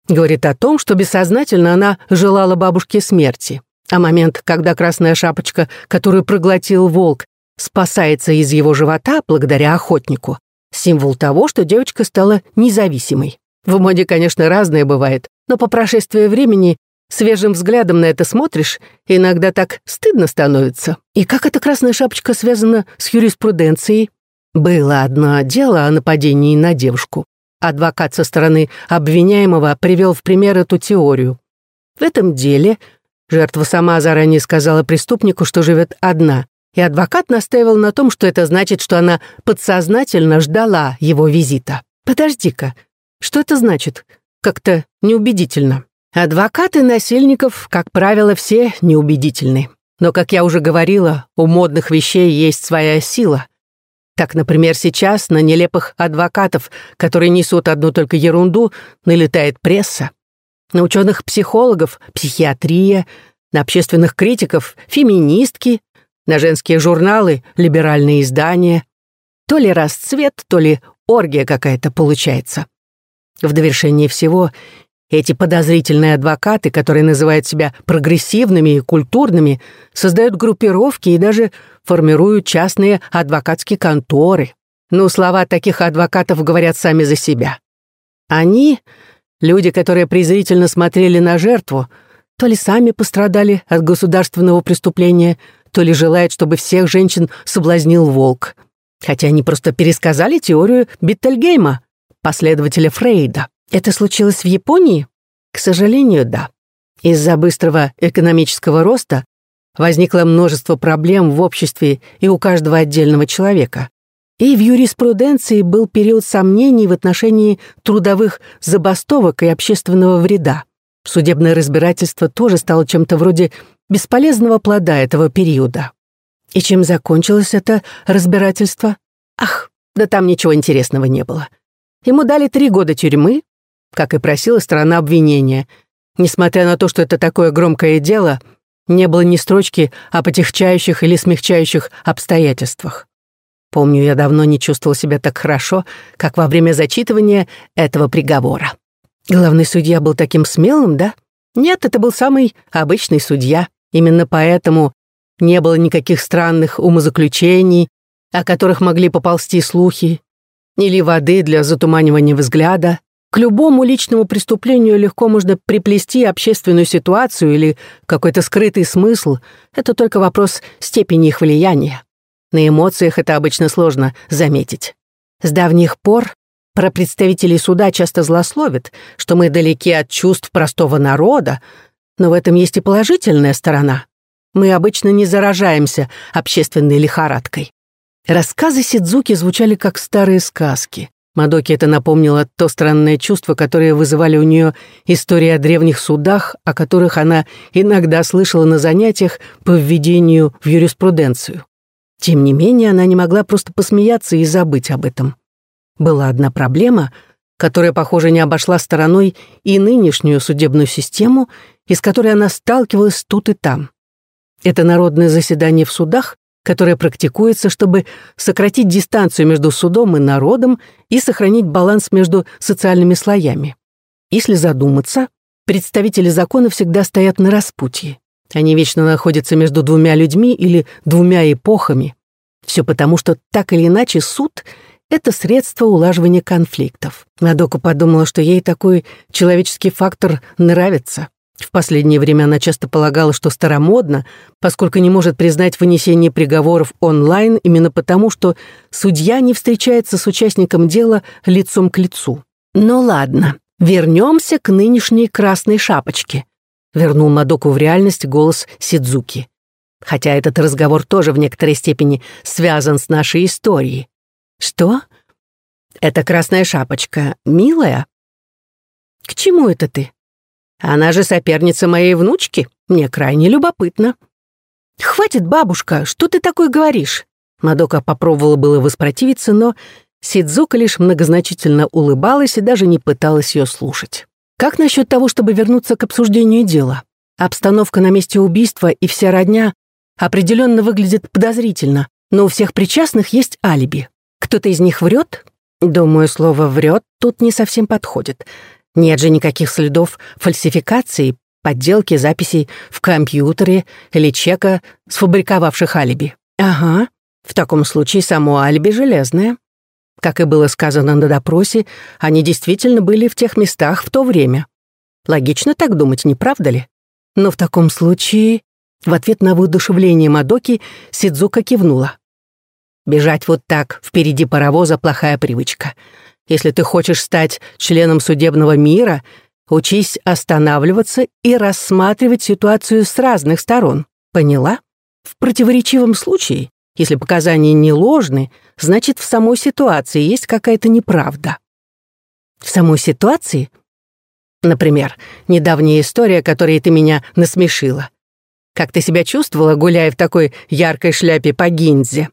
говорит о том, что бессознательно она желала бабушке смерти. А момент, когда красная шапочка, которую проглотил волк, спасается из его живота благодаря охотнику, символ того, что девочка стала независимой. В моде, конечно, разное бывает, но по прошествии времени свежим взглядом на это смотришь, иногда так стыдно становится. И как эта красная шапочка связана с юриспруденцией? Было одно дело о нападении на девушку. Адвокат со стороны обвиняемого привел в пример эту теорию. В этом деле жертва сама заранее сказала преступнику, что живет одна, и адвокат настаивал на том, что это значит, что она подсознательно ждала его визита. «Подожди-ка, что это значит? Как-то неубедительно. Адвокаты насильников, как правило, все неубедительны. Но, как я уже говорила, у модных вещей есть своя сила. Так, например, сейчас на нелепых адвокатов, которые несут одну только ерунду, налетает пресса. На ученых-психологов — психиатрия, на общественных критиков — феминистки, на женские журналы — либеральные издания. То ли расцвет, то ли оргия какая-то получается. В довершение всего, эти подозрительные адвокаты, которые называют себя прогрессивными и культурными, создают группировки и даже формируют частные адвокатские конторы. Но слова таких адвокатов говорят сами за себя. Они, люди, которые презрительно смотрели на жертву, то ли сами пострадали от государственного преступления, то ли желают, чтобы всех женщин соблазнил волк. Хотя они просто пересказали теорию Биттельгейма, последователя Фрейда. Это случилось в Японии? К сожалению, да. Из-за быстрого экономического роста возникло множество проблем в обществе и у каждого отдельного человека. И в юриспруденции был период сомнений в отношении трудовых забастовок и общественного вреда. Судебное разбирательство тоже стало чем-то вроде бесполезного плода этого периода. И чем закончилось это разбирательство? Ах, да там ничего интересного не было. Ему дали три года тюрьмы, как и просила сторона обвинения. Несмотря на то, что это такое громкое дело, не было ни строчки о потихчающих или смягчающих обстоятельствах. Помню, я давно не чувствовал себя так хорошо, как во время зачитывания этого приговора. Главный судья был таким смелым, да? Нет, это был самый обычный судья. Именно поэтому не было никаких странных умозаключений, о которых могли поползти слухи, или воды для затуманивания взгляда. К любому личному преступлению легко можно приплести общественную ситуацию или какой-то скрытый смысл. Это только вопрос степени их влияния. На эмоциях это обычно сложно заметить. С давних пор про представителей суда часто злословят, что мы далеки от чувств простого народа, но в этом есть и положительная сторона. Мы обычно не заражаемся общественной лихорадкой. Рассказы Сидзуки звучали как старые сказки. Мадоки это напомнило то странное чувство, которое вызывали у нее истории о древних судах, о которых она иногда слышала на занятиях по введению в юриспруденцию. Тем не менее, она не могла просто посмеяться и забыть об этом. Была одна проблема, которая, похоже, не обошла стороной и нынешнюю судебную систему, из которой она сталкивалась тут и там. Это народное заседание в судах которая практикуется, чтобы сократить дистанцию между судом и народом и сохранить баланс между социальными слоями. Если задуматься, представители закона всегда стоят на распутье. Они вечно находятся между двумя людьми или двумя эпохами. Все потому, что так или иначе суд — это средство улаживания конфликтов. Надока подумала, что ей такой человеческий фактор нравится. В последнее время она часто полагала, что старомодно, поскольку не может признать вынесение приговоров онлайн именно потому, что судья не встречается с участником дела лицом к лицу. «Ну ладно, вернемся к нынешней красной шапочке», вернул Мадоку в реальность голос Сидзуки. Хотя этот разговор тоже в некоторой степени связан с нашей историей. «Что? Это красная шапочка милая?» «К чему это ты?» Она же соперница моей внучки. Мне крайне любопытно». «Хватит, бабушка, что ты такое говоришь?» Мадока попробовала было воспротивиться, но Сидзука лишь многозначительно улыбалась и даже не пыталась ее слушать. «Как насчет того, чтобы вернуться к обсуждению дела? Обстановка на месте убийства и вся родня определенно выглядит подозрительно, но у всех причастных есть алиби. Кто-то из них врет? Думаю, слово «врет» тут не совсем подходит. Нет же никаких следов фальсификации, подделки записей в компьютере или чека, сфабриковавших алиби. Ага, в таком случае само алиби железное. Как и было сказано на допросе, они действительно были в тех местах в то время. Логично так думать, не правда ли? Но в таком случае, в ответ на воодушевление Мадоки, Сидзука кивнула. Бежать вот так впереди паровоза — плохая привычка. Если ты хочешь стать членом судебного мира, учись останавливаться и рассматривать ситуацию с разных сторон. Поняла? В противоречивом случае, если показания не ложны, значит, в самой ситуации есть какая-то неправда. В самой ситуации? Например, недавняя история, которой ты меня насмешила. Как ты себя чувствовала, гуляя в такой яркой шляпе по гинзе?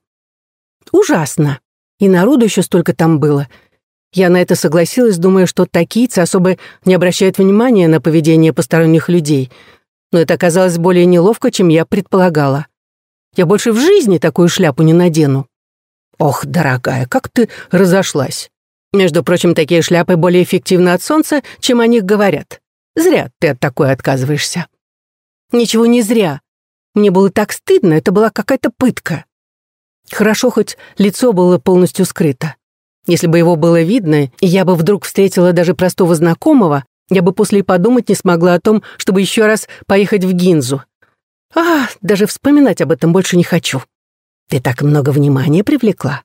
Ужасно. И народу еще столько там было — я на это согласилась, думая, что такийцы особо не обращают внимания на поведение посторонних людей. Но это оказалось более неловко, чем я предполагала. Я больше в жизни такую шляпу не надену. Ох, дорогая, как ты разошлась. Между прочим, такие шляпы более эффективны от солнца, чем о них говорят. Зря ты от такой отказываешься. Ничего не зря. Мне было так стыдно, это была какая-то пытка. Хорошо, хоть лицо было полностью скрыто. Если бы его было видно, и я бы вдруг встретила даже простого знакомого, я бы после и подумать не смогла о том, чтобы еще раз поехать в Гинзу. А, даже вспоминать об этом больше не хочу. Ты так много внимания привлекла.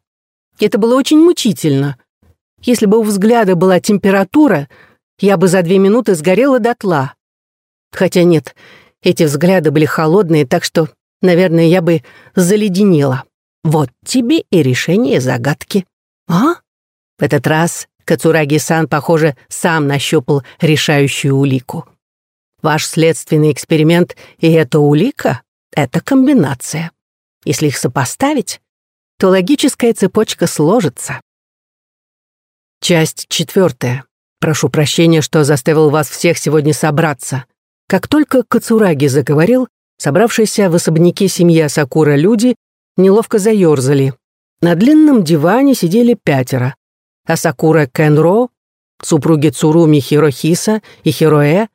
Это было очень мучительно. Если бы у взгляда была температура, я бы за две минуты сгорела дотла. Хотя нет, эти взгляды были холодные, так что, наверное, я бы заледенела. Вот тебе и решение загадки. А? В этот раз Кацураги-сан, похоже, сам нащупал решающую улику. Ваш следственный эксперимент и эта улика — это комбинация. Если их сопоставить, то логическая цепочка сложится. Часть четвертая. Прошу прощения, что заставил вас всех сегодня собраться. Как только Кацураги заговорил, собравшиеся в особняке семья Сакура люди неловко заерзали. На длинном диване сидели пятеро. Асакура Кенро, супруги Цуруми Хирохиса и Хироэ,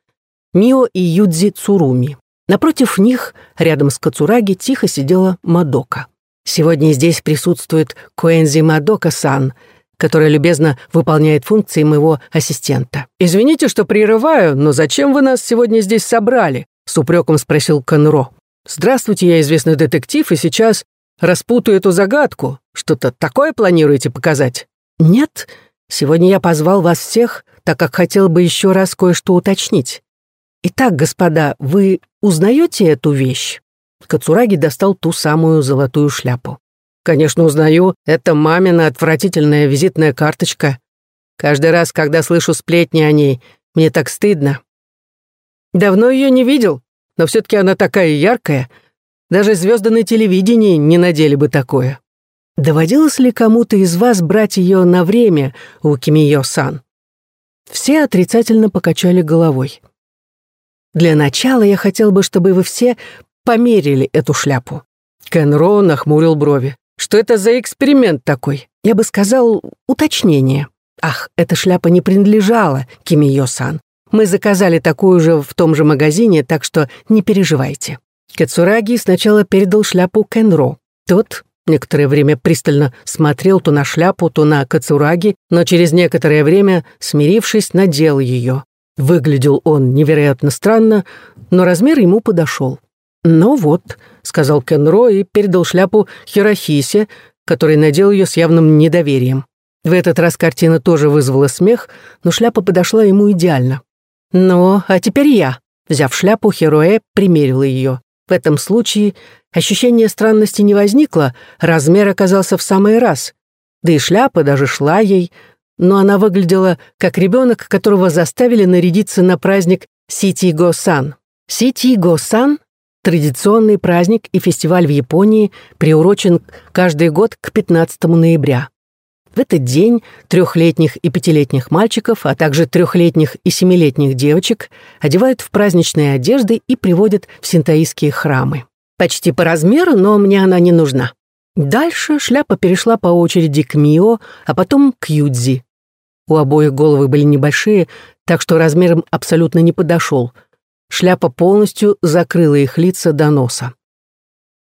Мио и Юдзи Цуруми. Напротив них, рядом с Кацураги, тихо сидела Мадока. Сегодня здесь присутствует Коэнзи Мадока-сан, которая любезно выполняет функции моего ассистента. «Извините, что прерываю, но зачем вы нас сегодня здесь собрали?» с упреком спросил Конро. «Здравствуйте, я известный детектив, и сейчас распутаю эту загадку. Что-то такое планируете показать?» «Нет, сегодня я позвал вас всех, так как хотел бы еще раз кое-что уточнить. Итак, господа, вы узнаете эту вещь?» Кацураги достал ту самую золотую шляпу. «Конечно, узнаю. Это мамина отвратительная визитная карточка. Каждый раз, когда слышу сплетни о ней, мне так стыдно. Давно ее не видел, но все-таки она такая яркая. Даже звезды на телевидении не надели бы такое». Доводилось ли кому-то из вас брать ее на время у Кимиё-сан? Все отрицательно покачали головой. Для начала я хотел бы, чтобы вы все померили эту шляпу. Кенро нахмурил брови. Что это за эксперимент такой? Я бы сказал, уточнение. Ах, эта шляпа не принадлежала Кимиё-сан. Мы заказали такую же в том же магазине, так что не переживайте. Кацураги сначала передал шляпу Кенро. Тот Некоторое время пристально смотрел то на шляпу, то на кацураги, но через некоторое время, смирившись, надел ее. Выглядел он невероятно странно, но размер ему подошел. «Ну вот», — сказал Кенро и передал шляпу Хирохисе, который надел ее с явным недоверием. В этот раз картина тоже вызвала смех, но шляпа подошла ему идеально. «Ну, а теперь я», — взяв шляпу, Хероэ примерила ее. В этом случае ощущение странности не возникло, размер оказался в самый раз. Да и шляпа даже шла ей, но она выглядела как ребенок, которого заставили нарядиться на праздник Сити-Го-Сан. Сити-Го-Сан — традиционный праздник и фестиваль в Японии, приурочен каждый год к 15 ноября. В этот день трехлетних и пятилетних мальчиков, а также трехлетних и семилетних девочек одевают в праздничные одежды и приводят в синтаистские храмы. Почти по размеру, но мне она не нужна. Дальше шляпа перешла по очереди к Мио, а потом к Юдзи. У обоих головы были небольшие, так что размером абсолютно не подошел. Шляпа полностью закрыла их лица до носа.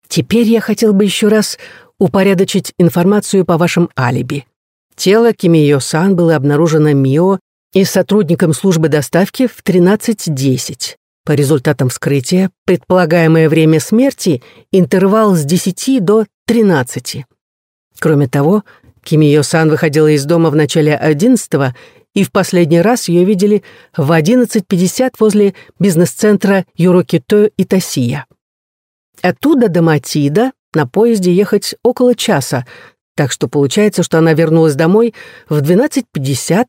Теперь я хотел бы еще раз упорядочить информацию по вашим алиби. Тело Кимио-сан было обнаружено МИО и сотрудником службы доставки в 13.10. По результатам вскрытия, предполагаемое время смерти – интервал с 10 до 13. Кроме того, Кимио-сан выходила из дома в начале 11 и в последний раз ее видели в 11.50 возле бизнес-центра Юрокито и Тосия. Оттуда до Матида на поезде ехать около часа, так что получается, что она вернулась домой в 12.50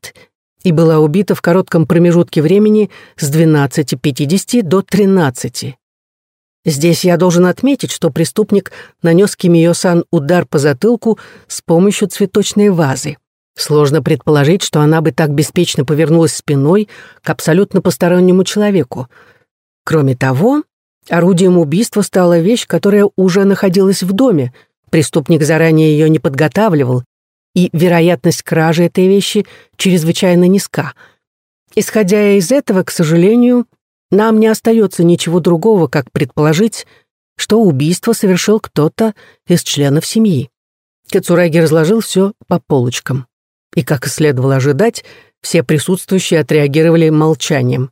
и была убита в коротком промежутке времени с 12.50 до 13. Здесь я должен отметить, что преступник нанес Кимио-сан удар по затылку с помощью цветочной вазы. Сложно предположить, что она бы так беспечно повернулась спиной к абсолютно постороннему человеку. Кроме того, орудием убийства стала вещь, которая уже находилась в доме. Преступник заранее ее не подготавливал, и вероятность кражи этой вещи чрезвычайно низка. Исходя из этого, к сожалению, нам не остается ничего другого, как предположить, что убийство совершил кто-то из членов семьи. Кацураги разложил все по полочкам. И, как и следовало ожидать, все присутствующие отреагировали молчанием.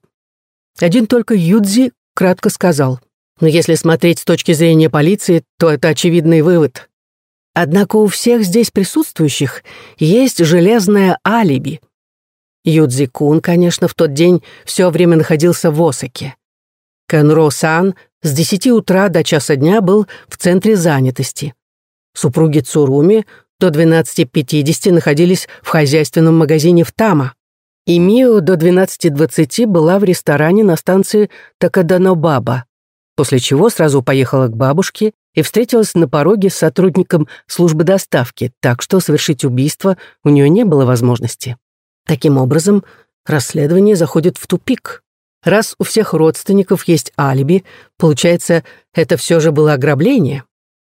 Один только Юдзи кратко сказал, «Но если смотреть с точки зрения полиции, то это очевидный вывод. Однако у всех здесь присутствующих есть железное алиби. Юдзи-кун, конечно, в тот день все время находился в Осаке. Кэнро-сан с 10 утра до часа дня был в центре занятости. Супруги Цуруми до 12.50 находились в хозяйственном магазине в Тама. И Мио до 12.20 была в ресторане на станции Такаданобаба, после чего сразу поехала к бабушке и встретилась на пороге с сотрудником службы доставки, так что совершить убийство у нее не было возможности. Таким образом, расследование заходит в тупик. Раз у всех родственников есть алиби, получается, это все же было ограбление.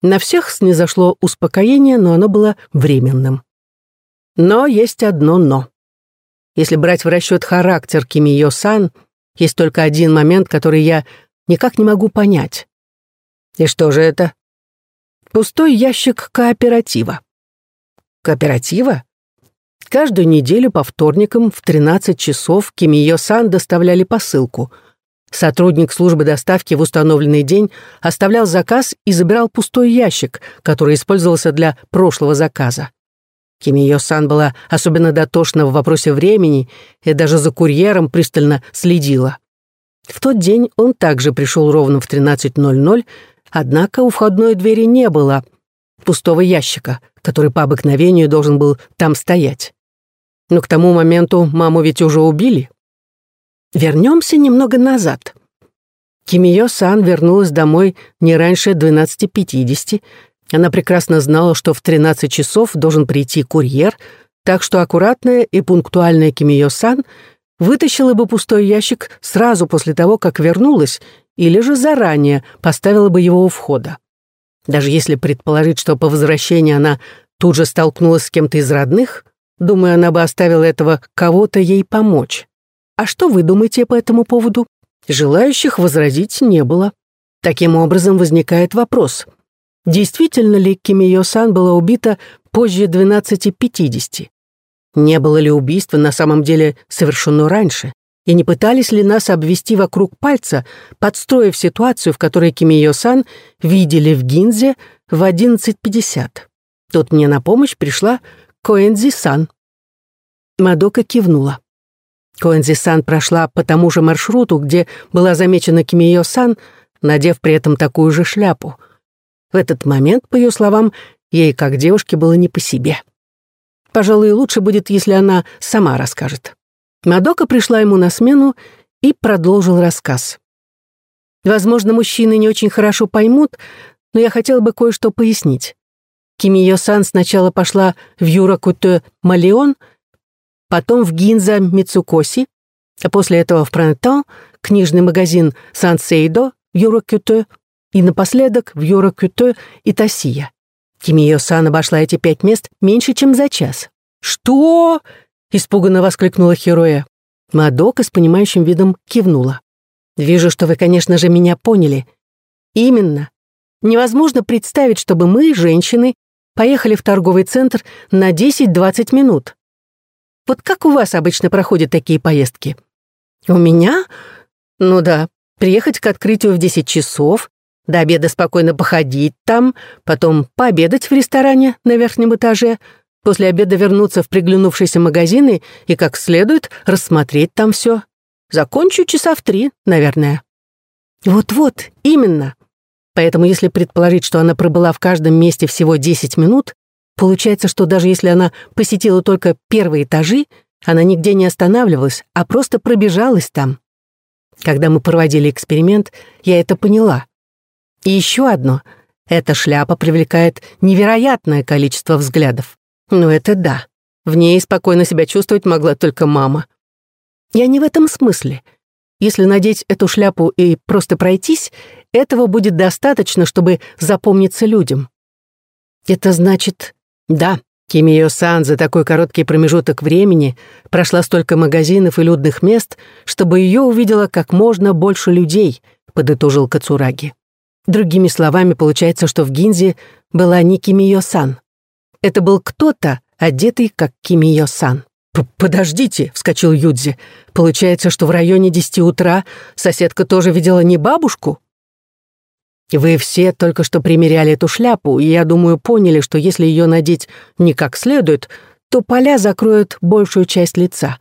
На всех снизошло успокоение, но оно было временным. Но есть одно «но». Если брать в расчет характер Кимио-сан, есть только один момент, который я никак не могу понять. И что же это? Пустой ящик кооператива. Кооператива? Каждую неделю по вторникам в 13 часов Кимиё-сан доставляли посылку. Сотрудник службы доставки в установленный день оставлял заказ и забирал пустой ящик, который использовался для прошлого заказа. Кимиё-сан была особенно дотошна в вопросе времени и даже за курьером пристально следила. В тот день он также пришел ровно в 13.00, однако у входной двери не было пустого ящика, который по обыкновению должен был там стоять. Но к тому моменту маму ведь уже убили. Вернемся немного назад. Кимиё-сан вернулась домой не раньше 12.50. Она прекрасно знала, что в 13 часов должен прийти курьер, так что аккуратная и пунктуальная Кимиё-сан вытащила бы пустой ящик сразу после того, как вернулась, или же заранее поставила бы его у входа. Даже если предположить, что по возвращении она тут же столкнулась с кем-то из родных, Думаю, она бы оставила этого кого-то ей помочь. А что вы думаете по этому поводу? Желающих возразить не было. Таким образом возникает вопрос. Действительно ли Кимиё-сан была убита позже 12.50? Не было ли убийства на самом деле совершено раньше? И не пытались ли нас обвести вокруг пальца, подстроив ситуацию, в которой Кимио-сан видели в Гинзе в 11.50. Тут мне на помощь пришла Коэнзи-сан. Мадока кивнула. Коэнзи-сан прошла по тому же маршруту, где была замечена Кимио-сан, надев при этом такую же шляпу. В этот момент, по ее словам, ей, как девушке, было не по себе. Пожалуй, лучше будет, если она сама расскажет. Мадока пришла ему на смену и продолжил рассказ. Возможно, мужчины не очень хорошо поймут, но я хотела бы кое-что пояснить. Кимиё-сан сначала пошла в Юракуте Малеон, потом в Гинза Мицукоси, а после этого в Пранетон, книжный магазин Сансейдо в Юракуте и напоследок в Юракуте Итасия. Кимиё-сан обошла эти пять мест меньше, чем за час. «Что?» — испуганно воскликнула Хероя. Мадока с понимающим видом кивнула. «Вижу, что вы, конечно же, меня поняли. Именно. Невозможно представить, чтобы мы, женщины, поехали в торговый центр на 10-20 минут. Вот как у вас обычно проходят такие поездки? У меня? Ну да, приехать к открытию в 10 часов, до обеда спокойно походить там, потом пообедать в ресторане на верхнем этаже, после обеда вернуться в приглянувшиеся магазины и как следует рассмотреть там все. Закончу часа в три, наверное. Вот-вот, именно. Поэтому если предположить, что она пробыла в каждом месте всего 10 минут, получается, что даже если она посетила только первые этажи, она нигде не останавливалась, а просто пробежалась там. Когда мы проводили эксперимент, я это поняла. И еще одно. Эта шляпа привлекает невероятное количество взглядов. Ну это да. В ней спокойно себя чувствовать могла только мама. Я не в этом смысле. Если надеть эту шляпу и просто пройтись, этого будет достаточно, чтобы запомниться людям. Это значит, да, Кимио-сан за такой короткий промежуток времени прошла столько магазинов и людных мест, чтобы ее увидело как можно больше людей, подытожил Кацураги. Другими словами, получается, что в Гинзе была не Кимиё-сан. Это был кто-то, одетый как Кимиё-сан. «Подождите», — вскочил Юдзи. «Получается, что в районе десяти утра соседка тоже видела не бабушку?» «Вы все только что примеряли эту шляпу, и, я думаю, поняли, что если ее надеть не как следует, то поля закроют большую часть лица.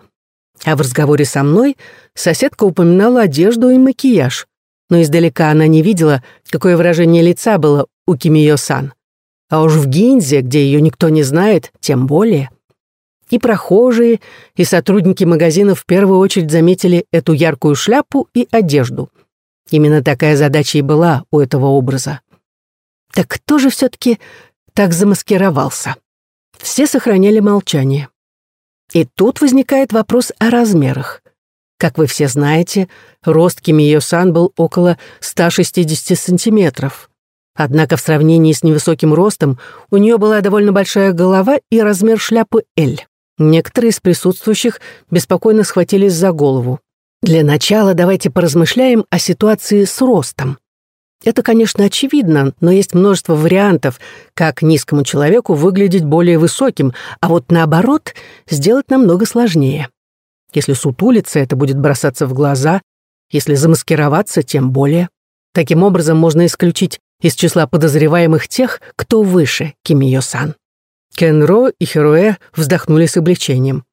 А в разговоре со мной соседка упоминала одежду и макияж но издалека она не видела, какое выражение лица было у Кимиё-сан. А уж в Гинзе, где ее никто не знает, тем более. И прохожие, и сотрудники магазинов в первую очередь заметили эту яркую шляпу и одежду. Именно такая задача и была у этого образа. Так кто же все-таки так замаскировался? Все сохраняли молчание. И тут возникает вопрос о размерах. Как вы все знаете, рост Кимиё-сан был около 160 сантиметров. Однако в сравнении с невысоким ростом у нее была довольно большая голова и размер шляпы L. Некоторые из присутствующих беспокойно схватились за голову. Для начала давайте поразмышляем о ситуации с ростом. Это, конечно, очевидно, но есть множество вариантов, как низкому человеку выглядеть более высоким, а вот наоборот, сделать намного сложнее. Если сутулиться, это будет бросаться в глаза, если замаскироваться, тем более. Таким образом, можно исключить из числа подозреваемых тех, кто выше Кимиё-сан. Кенро и Херуэ вздохнули с облегчением.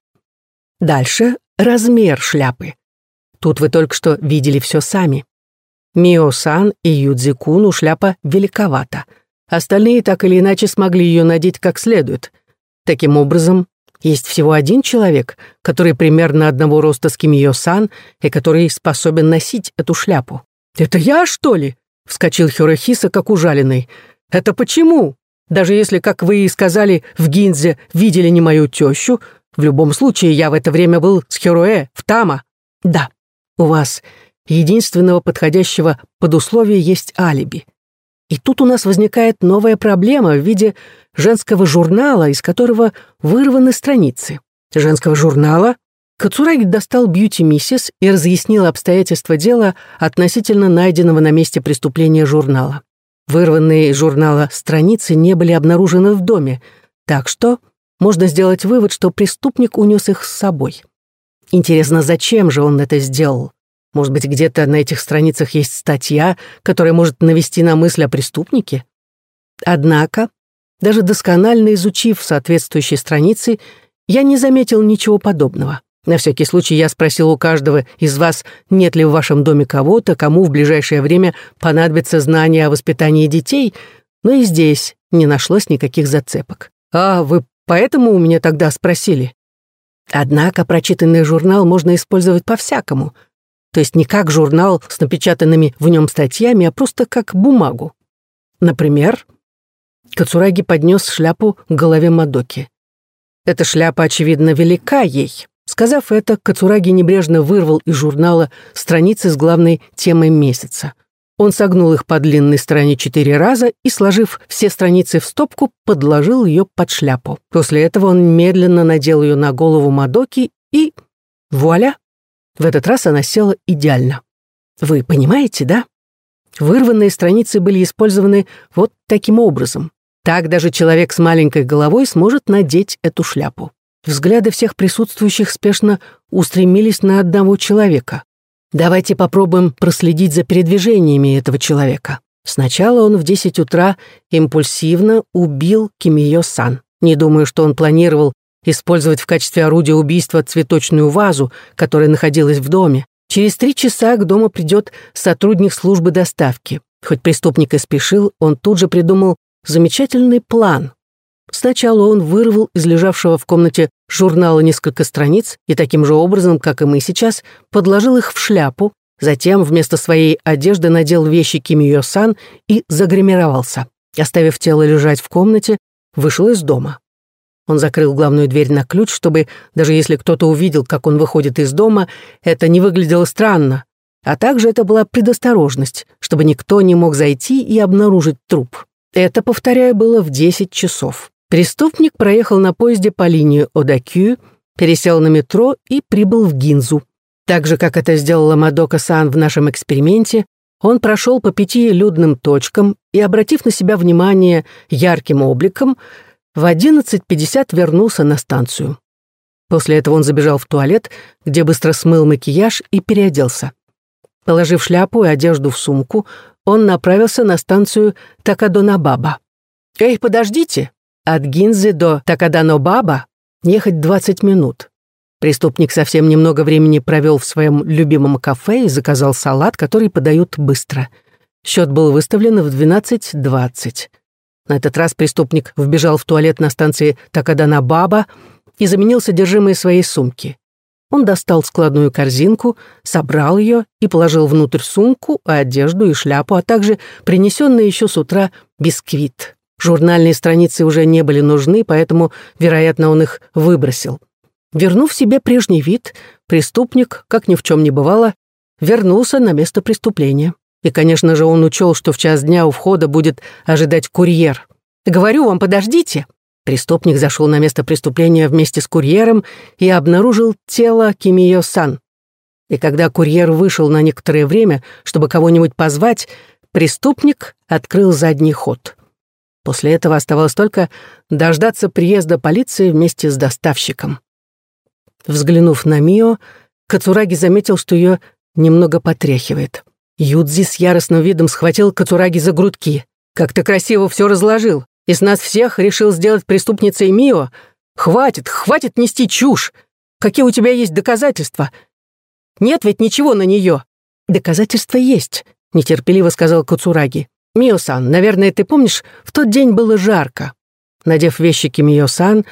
Дальше размер шляпы. Тут вы только что видели все сами. Мио-сан и Юдзи-куну шляпа великовата. Остальные так или иначе смогли ее надеть как следует. Таким образом, есть всего один человек, который примерно одного роста с Кимиё-сан и который способен носить эту шляпу. «Это я, что ли?» — вскочил Хёрохиса, как ужаленный. «Это почему? Даже если, как вы и сказали, в Гинзе видели не мою тещу, в любом случае я в это время был с Херуэ в Тама. Да, у вас единственного подходящего под условие есть алиби. И тут у нас возникает новая проблема в виде женского журнала, из которого вырваны страницы. Женского журнала? Кацураги достал «Бьюти Миссис» и разъяснил обстоятельства дела относительно найденного на месте преступления журнала. Вырванные из журнала страницы не были обнаружены в доме, так что можно сделать вывод, что преступник унес их с собой. Интересно, зачем же он это сделал? Может быть, где-то на этих страницах есть статья, которая может навести на мысль о преступнике? Однако, даже досконально изучив соответствующие страницы, я не заметил ничего подобного. На всякий случай я спросил у каждого из вас, нет ли в вашем доме кого-то, кому в ближайшее время понадобится знание о воспитании детей, но и здесь не нашлось никаких зацепок. «А вы поэтому у меня тогда спросили?» Однако прочитанный журнал можно использовать по-всякому. То есть не как журнал с напечатанными в нем статьями, а просто как бумагу. Например, Кацураги поднес шляпу к голове Мадоки. Эта шляпа, очевидно, велика ей. Сказав это, Кацураги небрежно вырвал из журнала страницы с главной темой месяца. Он согнул их по длинной стороне четыре раза и, сложив все страницы в стопку, подложил ее под шляпу. После этого он медленно надел ее на голову Мадоки и... Вуаля! В этот раз она села идеально. Вы понимаете, да? Вырванные страницы были использованы вот таким образом. Так даже человек с маленькой головой сможет надеть эту шляпу. Взгляды всех присутствующих спешно устремились на одного человека. Давайте попробуем проследить за передвижениями этого человека. Сначала он в 10 утра импульсивно убил Кимиё-сан. Не думаю, что он планировал использовать в качестве орудия убийства цветочную вазу, которая находилась в доме. Через три часа к дому придет сотрудник службы доставки. Хоть преступник и спешил, он тут же придумал замечательный план. Сначала он вырвал из лежавшего в комнате журнала несколько страниц и таким же образом, как и мы сейчас, подложил их в шляпу, затем вместо своей одежды надел вещи Кимио-сан и загримировался. Оставив тело лежать в комнате, вышел из дома. Он закрыл главную дверь на ключ, чтобы, даже если кто-то увидел, как он выходит из дома, это не выглядело странно. А также это была предосторожность, чтобы никто не мог зайти и обнаружить труп. Это, повторяю, было в 10 часов. Преступник проехал на поезде по линии Одакю, пересел на метро и прибыл в Гинзу. Так же, как это сделала Мадока-сан в нашем эксперименте, он прошел по пяти людным точкам и, обратив на себя внимание ярким обликом, в 11.50 вернулся на станцию. После этого он забежал в туалет, где быстро смыл макияж и переоделся. Положив шляпу и одежду в сумку, он направился на станцию Такадонабаба. «Эй, подождите!» От Гинзы до Такадано-Баба ехать 20 минут. Преступник совсем немного времени провел в своем любимом кафе и заказал салат, который подают быстро. Счет был выставлен в 12.20. На этот раз преступник вбежал в туалет на станции Такадана-Баба и заменил содержимое своей сумки. Он достал складную корзинку, собрал ее и положил внутрь сумку, одежду и шляпу, а также принесенный еще с утра бисквит. Журнальные страницы уже не были нужны, поэтому, вероятно, он их выбросил. Вернув себе прежний вид, преступник, как ни в чем не бывало, вернулся на место преступления. И, конечно же, он учел, что в час дня у входа будет ожидать курьер. «Говорю вам, подождите!» Преступник зашел на место преступления вместе с курьером и обнаружил тело Кимио-сан. И когда курьер вышел на некоторое время, чтобы кого-нибудь позвать, преступник открыл задний ход. После этого оставалось только дождаться приезда полиции вместе с доставщиком. Взглянув на Мио, Кацураги заметил, что ее немного потряхивает. Юдзи с яростным видом схватил Кацураги за грудки. «Как ты красиво все разложил! Из нас всех решил сделать преступницей Мио! Хватит, хватит нести чушь! Какие у тебя есть доказательства? Нет ведь ничего на нее!» «Доказательства есть», — нетерпеливо сказал Кацураги. «Мио-сан, наверное, ты помнишь, в тот день было жарко. Надев вещи Кимио-сан,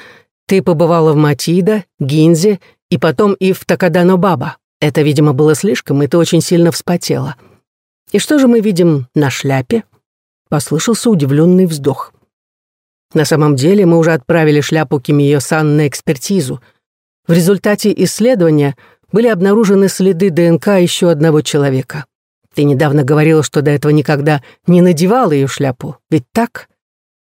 ты побывала в Матида, Гинзе и потом и в Такадано-Баба. Это, видимо, было слишком, и ты очень сильно вспотела. И что же мы видим на шляпе?» Послышался удивленный вздох. На самом деле мы уже отправили шляпу Кимио-сан на экспертизу. В результате исследования были обнаружены следы ДНК еще одного человека. Ты недавно говорила, что до этого никогда не надевала ее шляпу, ведь так?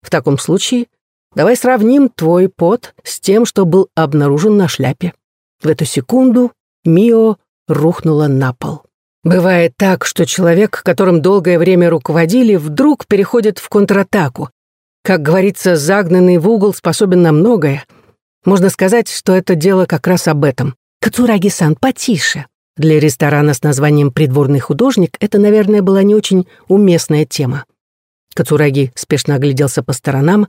В таком случае давай сравним твой пот с тем, что был обнаружен на шляпе. В эту секунду Мио рухнула на пол. Бывает так, что человек, которым долгое время руководили, вдруг переходит в контратаку. Как говорится, загнанный в угол способен на многое. Можно сказать, что это дело как раз об этом. «Кацураги-сан, потише!» Для ресторана с названием «Придворный художник» это, наверное, была не очень уместная тема. Кацураги спешно огляделся по сторонам,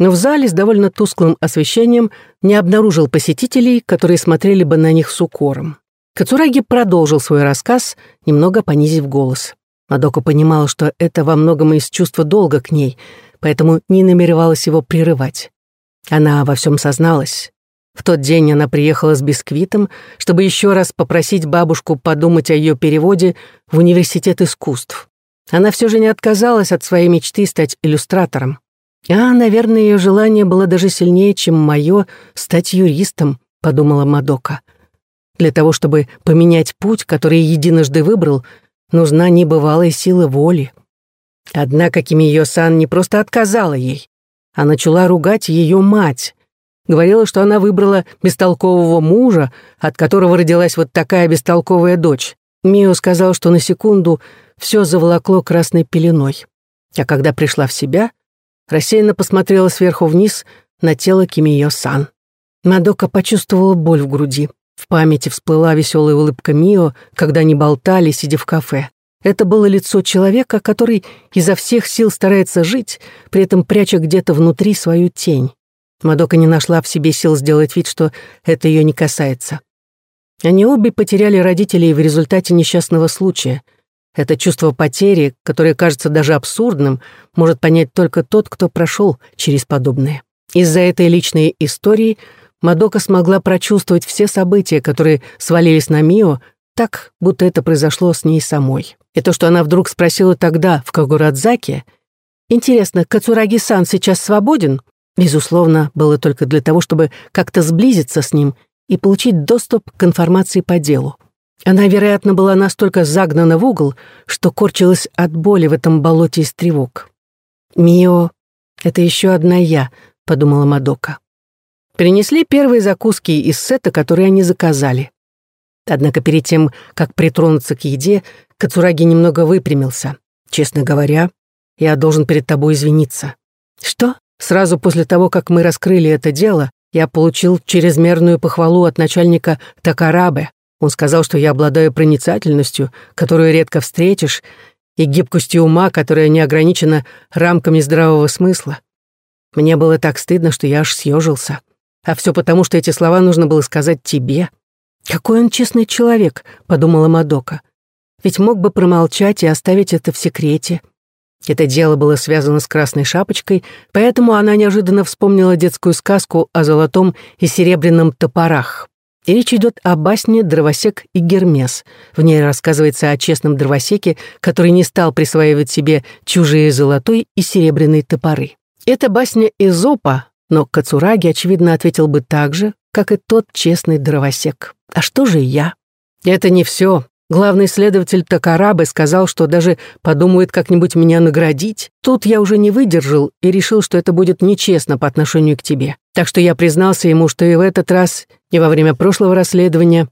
но в зале с довольно тусклым освещением не обнаружил посетителей, которые смотрели бы на них с укором. Кацураги продолжил свой рассказ, немного понизив голос. Мадока понимала, что это во многом из чувства долга к ней, поэтому не намеревалась его прерывать. Она во всем созналась. В тот день она приехала с бисквитом, чтобы еще раз попросить бабушку подумать о ее переводе в университет искусств. Она все же не отказалась от своей мечты стать иллюстратором. А, наверное, ее желание было даже сильнее, чем мое стать юристом, подумала Мадока. Для того, чтобы поменять путь, который единожды выбрал, нужна небывалая сила воли. Однако Кимиё-сан не просто отказала ей, а начала ругать ее мать. Говорила, что она выбрала бестолкового мужа, от которого родилась вот такая бестолковая дочь. Мио сказал, что на секунду все заволокло красной пеленой. А когда пришла в себя, рассеянно посмотрела сверху вниз на тело Кимиё-сан. Мадока почувствовала боль в груди. В памяти всплыла веселая улыбка Мио, когда они болтали, сидя в кафе. Это было лицо человека, который изо всех сил старается жить, при этом пряча где-то внутри свою тень. Мадока не нашла в себе сил сделать вид, что это ее не касается. Они обе потеряли родителей в результате несчастного случая. Это чувство потери, которое кажется даже абсурдным, может понять только тот, кто прошел через подобное. Из-за этой личной истории Мадока смогла прочувствовать все события, которые свалились на Мио, так, будто это произошло с ней самой. И то, что она вдруг спросила тогда в Кагурадзаке, «Интересно, Кацураги-сан сейчас свободен?» Безусловно, было только для того, чтобы как-то сблизиться с ним и получить доступ к информации по делу. Она, вероятно, была настолько загнана в угол, что корчилась от боли в этом болоте из тревог. «Мио, это еще одна я», — подумала Мадока. Принесли первые закуски из сета, которые они заказали. Однако перед тем, как притронуться к еде, Кацураги немного выпрямился. «Честно говоря, я должен перед тобой извиниться». «Что?» Сразу после того, как мы раскрыли это дело, я получил чрезмерную похвалу от начальника Такарабе. Он сказал, что я обладаю проницательностью, которую редко встретишь, и гибкостью ума, которая не ограничена рамками здравого смысла. Мне было так стыдно, что я аж съежился. А все потому, что эти слова нужно было сказать тебе. «Какой он честный человек», — подумала Мадока. «Ведь мог бы промолчать и оставить это в секрете». Это дело было связано с красной шапочкой, поэтому она неожиданно вспомнила детскую сказку о золотом и серебряном топорах. И речь идет о басне «Дровосек и Гермес». В ней рассказывается о честном дровосеке, который не стал присваивать себе чужие золотой и серебряные топоры. Это басня Эзопа, но Кацураги, очевидно, ответил бы так же, как и тот честный дровосек. А что же я? Это не все. Главный следователь Такарабы сказал, что даже подумает как-нибудь меня наградить. Тут я уже не выдержал и решил, что это будет нечестно по отношению к тебе. Так что я признался ему, что и в этот раз, и во время прошлого расследования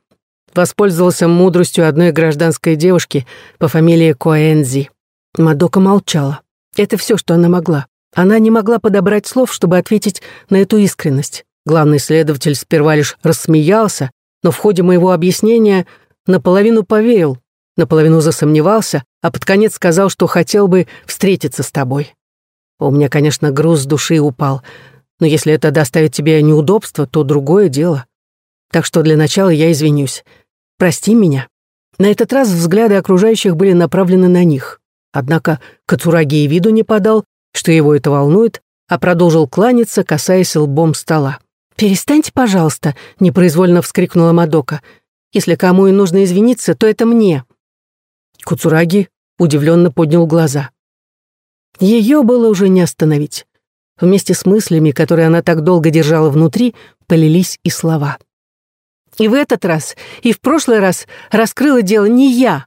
воспользовался мудростью одной гражданской девушки по фамилии Коэнзи. Мадока молчала. Это все, что она могла. Она не могла подобрать слов, чтобы ответить на эту искренность. Главный следователь сперва лишь рассмеялся, но в ходе моего объяснения наполовину поверил, наполовину засомневался, а под конец сказал, что хотел бы встретиться с тобой. У меня, конечно, груз души упал, но если это доставит тебе неудобства, то другое дело. Так что для начала я извинюсь. Прости меня. На этот раз взгляды окружающих были направлены на них. Однако Кацураги и виду не подал, что его это волнует, а продолжил кланяться, касаясь лбом стола. «Перестаньте, пожалуйста», — непроизвольно вскрикнула Мадока. «Если кому и нужно извиниться, то это мне». Куцураги удивленно поднял глаза. Ее было уже не остановить. Вместе с мыслями, которые она так долго держала внутри, полились и слова. «И в этот раз, и в прошлый раз раскрыла дело не я».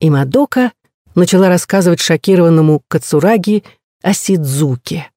И Мадока начала рассказывать шокированному Кацураги о Сидзуке.